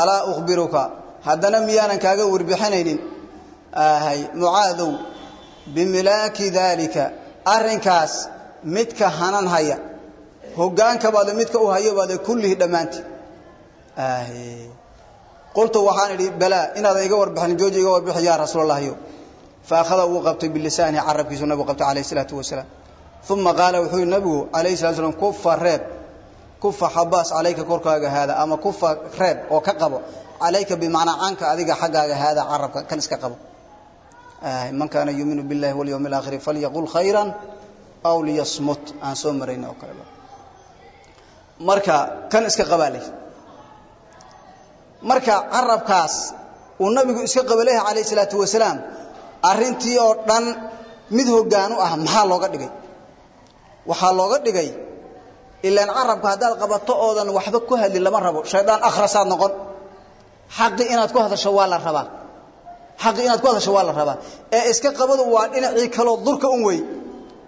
alaa ukhbiruka? Haddana miyaanan kaaga warbixinaynin ahay mucaadow bimilaaki daalika arrinkaas midka hanan haya hogaanka baad midka u hayo baad kullihi dhammaantii qultu waxaan idhi balaa inaada iga warbixin jooji iga warbixi yaa rasuulallahyo faakhada uu qabtay bilisaanihi carabkiisu nabigu qabtay calayhi salaatu wasalaam. Uma qaala wuxuu nabigu calayhi salatu wasalaam kufa reeb kufa xabaas calayka korkaaga haada ama kufa reeb oo ka qabo calayka bimacnaa canka adiga xaggaaga haada carabka kan iska qabo man kaana yuuminu billahi walyawmi alaakhiri falyaqul khayran aw liyasmut. Aan soo marayna oo kale marka kan iska qabaalay marka carabkaas uu nabigu iska qabaleeyahay calayhi salaatu wasalaam arrintii oo dhan mid hoggaan u ah maxaa looga dhigay? Waxaa looga dhigay ilaan carabka haddaad qabato oodan waxba ku hadlin lama rabo. Shaydaan akhrasaad noqon. Xaqi inaad ku hadasho waa la rabaa xaqi inaad ku hadasho waa la rabaa. Ee iska qabadu waa dhinacii kaloo durka un wey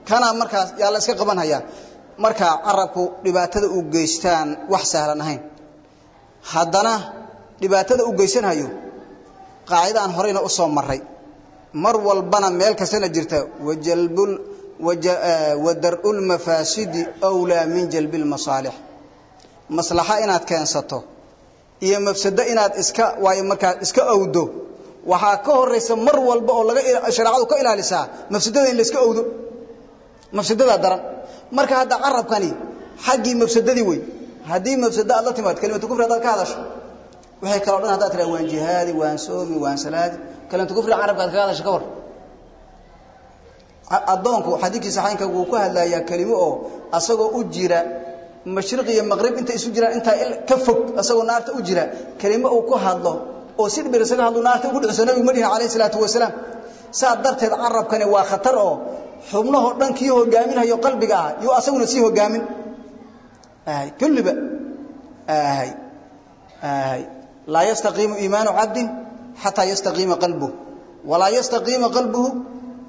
kana markaas yaa la iska qabanhayaa marka carabku dhibaatada u geystaan wax sahlan ahayn. Haddana dhibaatada u geysanhayo qaacida aan horeyna u soo maray mar walbana meel kastana jirta wajalbul wadar'u lmafaasidi wlaa min jalbi lmasaalix maslaxa inaad keensato iyo mafsado inaad iska waayo markaa iska awdo waxaa ka horaysa mar walba oo laga shareecadu ka ilaalisaa mafsadada in la iska awdo mafsadadaa daran. Marka hadda carabkani xaggii mafsadadii wey haddii mafsado aad la timaad kalimatu kufri haddaad ka hadasho waxay kaloo dhan haddaad tiraa waan jihaadi waan soomi waan salaadi. Kalimatu kufri carabka aad kaga hadasho ka war addoonku xadiidkii saxaynka wuu ku hadlayaa kelimo oo asagoo u jira mashriq iyo maqrib intay isu jiraan intaa ka fog asagoo naarta u jira kelimo uu ku hadlo oo si dhibir isaga hadlu naarta ugu dhiciso nabigu ma dhihin calayhi salaatu wasalaam. Saa darteed carabkani waa khatar oo xubnahoo dhan kii hogaaminhayo qalbiga ah yuu asaguna sii hogaamin kulliba. Laa yastaqiimu iimaanu cabdin xataa yastaqiima qalbuhu. Walaa yastaqiima qalbuhu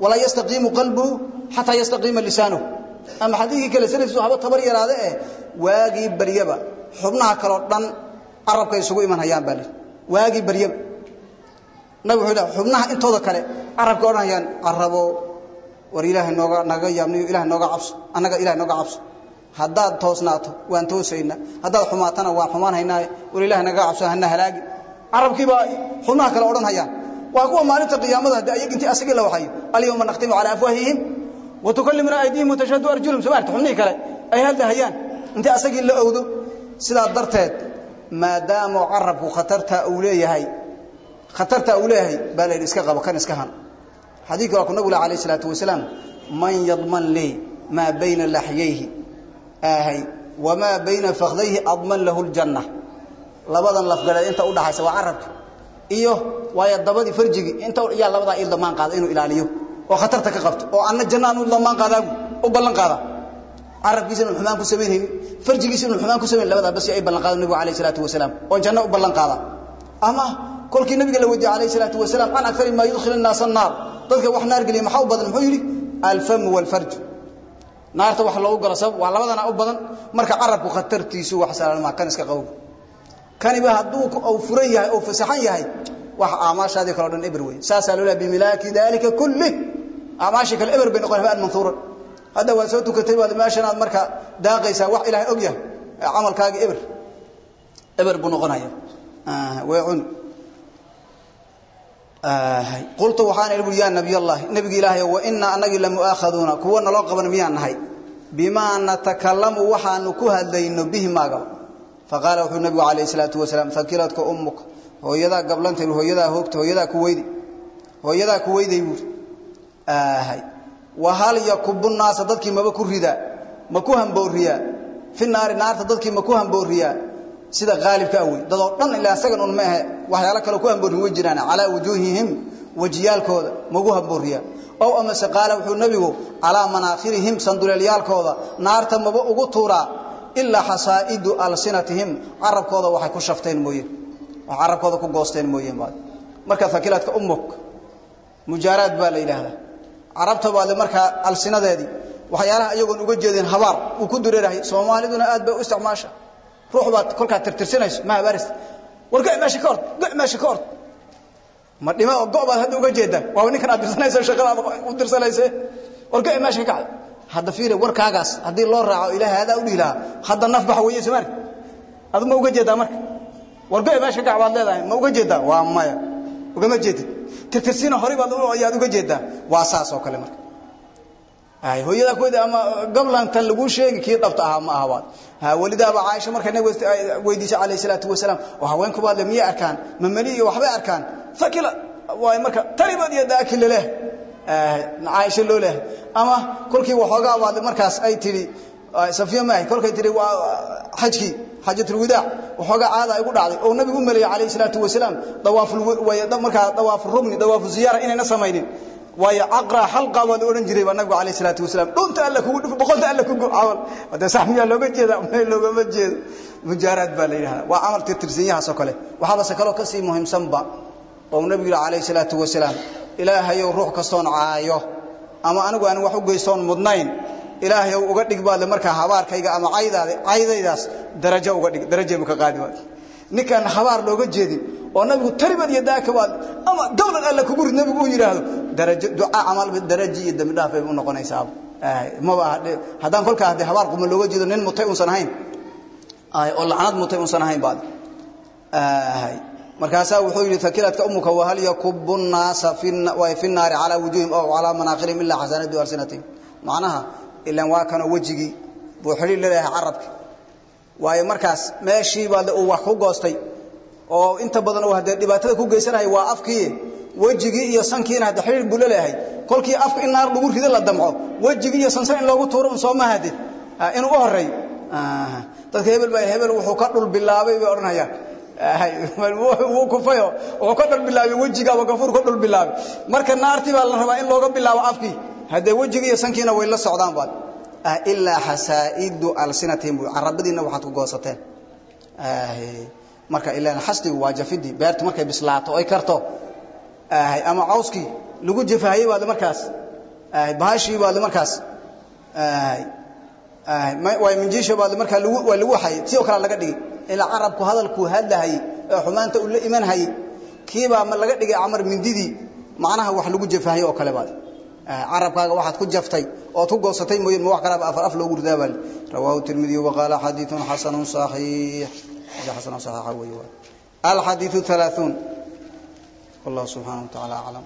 walaa yastaqiimu qalbuhu xataa yastaqiima lisaanuhu. Ama xadiidkii kale sanadkiisu haba tabar yaraade eh waagii baryaba xubnaha kaloo dhan carabkay isugu iman hayaan baa lihi waagii baryaba nabig wuxuu yidhaha xubnaha intooda kale carabka odhan hayaan carabo war ilaahay nooga naga yaabniyo ilahay nooga cabso annaga ilahay nooga cabso. Haddaad toosnaato waan toosaynaa. Haddaad xumaatana waan xumaan haynaaye war ilahay naga cabso hana halaagi carabkiibaa xubnaha kale odhan hayaan waa kuwa maalinta qiyaamada haddi ayag intii asagii la waxayo alyawma nakhtimu calaa afwaahihim wa tukallimuna aydihim watashhadu arjulum soo maarta xubnihii kale ay hadda hayaan. Intii asagii la owdo sidaa darteed maadaama carabku khatartaa uu leeyahay khatartaa uu leeyahay baa iska qabo kan iska han xadiidka waa ku nabigu alayh salaatu wasalaam man yadman lii maa bayna laxyayhi aahay wamaa bayna fakdayhi adman lahu ljanna labadan lafgaleed inta u dhaxaysa waa carabka iyo waayo dabadii farjigii inta yaa labadaa il qaada inuu ilaaliyo. Oo khatarta ka qabto oo anna janna damaan qaadaagu u ballan qaada carabkiisa inuu xumaan ku samaynaynin farjigiisa inuu xumaan ku samayn labadaa bas ay ballan qaado nabigu alayh salaatu wasalaam oo janno u ballan qaada ama kolkii nabiga la weydiiyey alayh salaatu wasalaam can akari maa yudkhil annaasa annaar. Dadka wax naar geliya maxaa u badan? Muxuu yidhi alfamu walfarju. Naarta wax loogu galo sabab waa labadana u badan. Marka carabku khatartiisu wax salaalmaa kan iska qabow. Kaniba hadduu uu furan yahay oo fasaxan yahay wax aamaashaadii kaleo dhan eber wey saasaa loo leha bimilaaki daalika kullih aamaashii kale eber bay noqon habaan manhuuran hadda waad soo tukatay baad meeshanaad marka daaqaysaa wax ilaahay og yahay camalkaagii eber. Eber buu noqonaya way cuni qultu waxaan idhi bui yaa nabiy allahi nebigi ilaahay wa inaa anagii lamu'aakhaduuna kuwa naloo qaban miyaan nahay? Bimaa natakalamu waxaanu ku hadlayno bihi maagaba faqaala wuxuu nabigu calayh salaatu wasalaam fakiladka ummuka hooyadaa gablantay hooyadaa hoogta hooyadaa ku weydi hooyadaa ku weyday buuri aahay wa hal yakubu naasa dadkii maba ku ridaa ma ku hambooriyaa fi naari naarta dadkii ma ku hambooriyaa sida qaalibka awey dadoo dhan ilaa isagan un ma ahe waxyaalo kaleo ku hamboorrin way jiraan calaa wujuuhihim wejiyaalkooda magu hambooriyaa ow amase qaala wuxuu nebigu calaa manaakhirihim sanduleelyaalkooda naarta maba ugu tuuraa ilaa xasaa'idu alsinatihim carabkooda waxay ku shafteen mooye. Wax carabkooda ku goosteen baad. Marka fakiladka umuk mujaaraad baa la yidhaahdaa carabta baad markaa alsinadeedii waxyaalaha iyagoon uga jeedeen habaar uu ku dureerahay. Soomaaliduna aad bay u isticmaasha. Ruux baad kolkaa tirtirsinayso. Ma habaaris war go meesha ka ord go meesha ka ord ma dhima oo go' baad hadda uga jeedaa waa ninkan aad dirsanaysa shaqadaada u dirsanayse war go meesha ka kacda hadda fiire warkaagaas haddii loo raaco ilaahay adaa u dhihi lahaa hadda naf bax weeye somaali adu ma uga jeedaa marka? War go meesha ka kac baad leedahay. Ma uga jeedaa? Waa maya. Ugama jeedid tirtirsina horay baad ayaad uga jeedaa. Waa saas oo kale marka. Ay hooyada kooda ama goblantan lagu sheegi kii dhabta ahaa ma ahabaad ha walidaaba caaisha markay nabiga weydiisay calayhi salaatu wasalaam oo haweenku baad le miyay arkaan mamali iyo waxbay arkaan? Fakila waay marka taribad iyo daakila leh caaisha loo leh ama kolkii waxoogaa baad markaas ay tidhi safiya maahay kolkay tidhi waa xajkii xajatul wadaac waxoogaa caada ku dhacday. Oo nabigu u maleeyay calayhi salaatu wasalaam dawaaful markaa dawaaful rugni dawaafu ziyaara inayna samaynin. Waayo caqra xalqa baa la odhan jiray baa nabigu calayhi salaatu wasalaam dhunta alla kugu dhuf boqolta alla kugu camal hade sax miyaa looga jeeda may loogama jeedo. Mujaaraad baa la yidhahdaa. Waa camal tirtirsanyahaas oo kale. Waxaabase kaloo ka sii muhiimsanba oo nabigu yihi calayhi salaatu wasalaam ilaahayow ruux kastoon caayo. Ama anigu aan wax u geystoon mudnayn ilaahayow uga dhig baadle markaa habaarkayga ama caydaada caydaydaas darajo uga dhig darajeebu ka qaadi waay. Ninkaan habaar looga jeedin oo nabigu taribad iyo daaka baad ama gawlan alla kugu rid nabigu uu yidhaahdo darajo duca camal daraji iyo dambi dhaaf bay u noqonaysaa. Maba haddaan kolkaa haddii habaar quma looga jeedo nin mutay unsan ahayn. Oo lacnad mutay unsan ahayn baad. Markaasaa wuxuu yidhi fakiladka umuka wahal yakubu nnaasa fi naari calaa wujuuhim aw calaa manaaqirihim ilaa xasanadu alsinatihim macnaha ilaan waa kanoo wejigii buu xidhiir la leeyahay carabki waayo markaas meeshii baad uu wax ku goostay oo inta badan uu haddee dhibaatada ku geysanahay waa afkii wejigii iyo sankiina hadde xidhiir buu la leeyahay kolkii afka in naar lagu rido la damco wejigii iyo sansan in loogu tuuro un soo mahade inuu u horeeyo dadka hebel baa hebel wuxuu ka dhul bilaabay bay odhanayaan wuu kufayo wuxuu ka dhul bilaabay wejigaaba gafuur ka dhul bilaabay. Marka naartii baa la rabaa in looga bilaabo afkii haddee wejigii iyo sankiina way la socdaan baad. Ilaa xasaa'idu alsinatihim bu carabadiina waxaad ku goosateen. Marka ilaan xasdigu waa jafidii beertu markay bislaato ay karto. Ama cawskii lagu jafahayey baad markaas. Bahashii baad markaas. Way minjiisha baad markaa waa lagu hayay tii oo kale laga dhigay. Ilaa carabku hadalkuu hadlahayey ee xumaanta uu la iman hayey kiibaa laga dhigay camar mindidii macnaha wax lagu jafahayey oo kale baad Eh, carabkaaga waxaad ku jaftay ood ku goosatay mooyeen ma wax kalaaba afar af loogu ridaa baan. Rawaahu tirmidi waqaala xadiidun xasanun saxiix. Xasan saxiixa weeye alxadiidu ثalaثuun wallahu subxaanahu wa tacaala aclam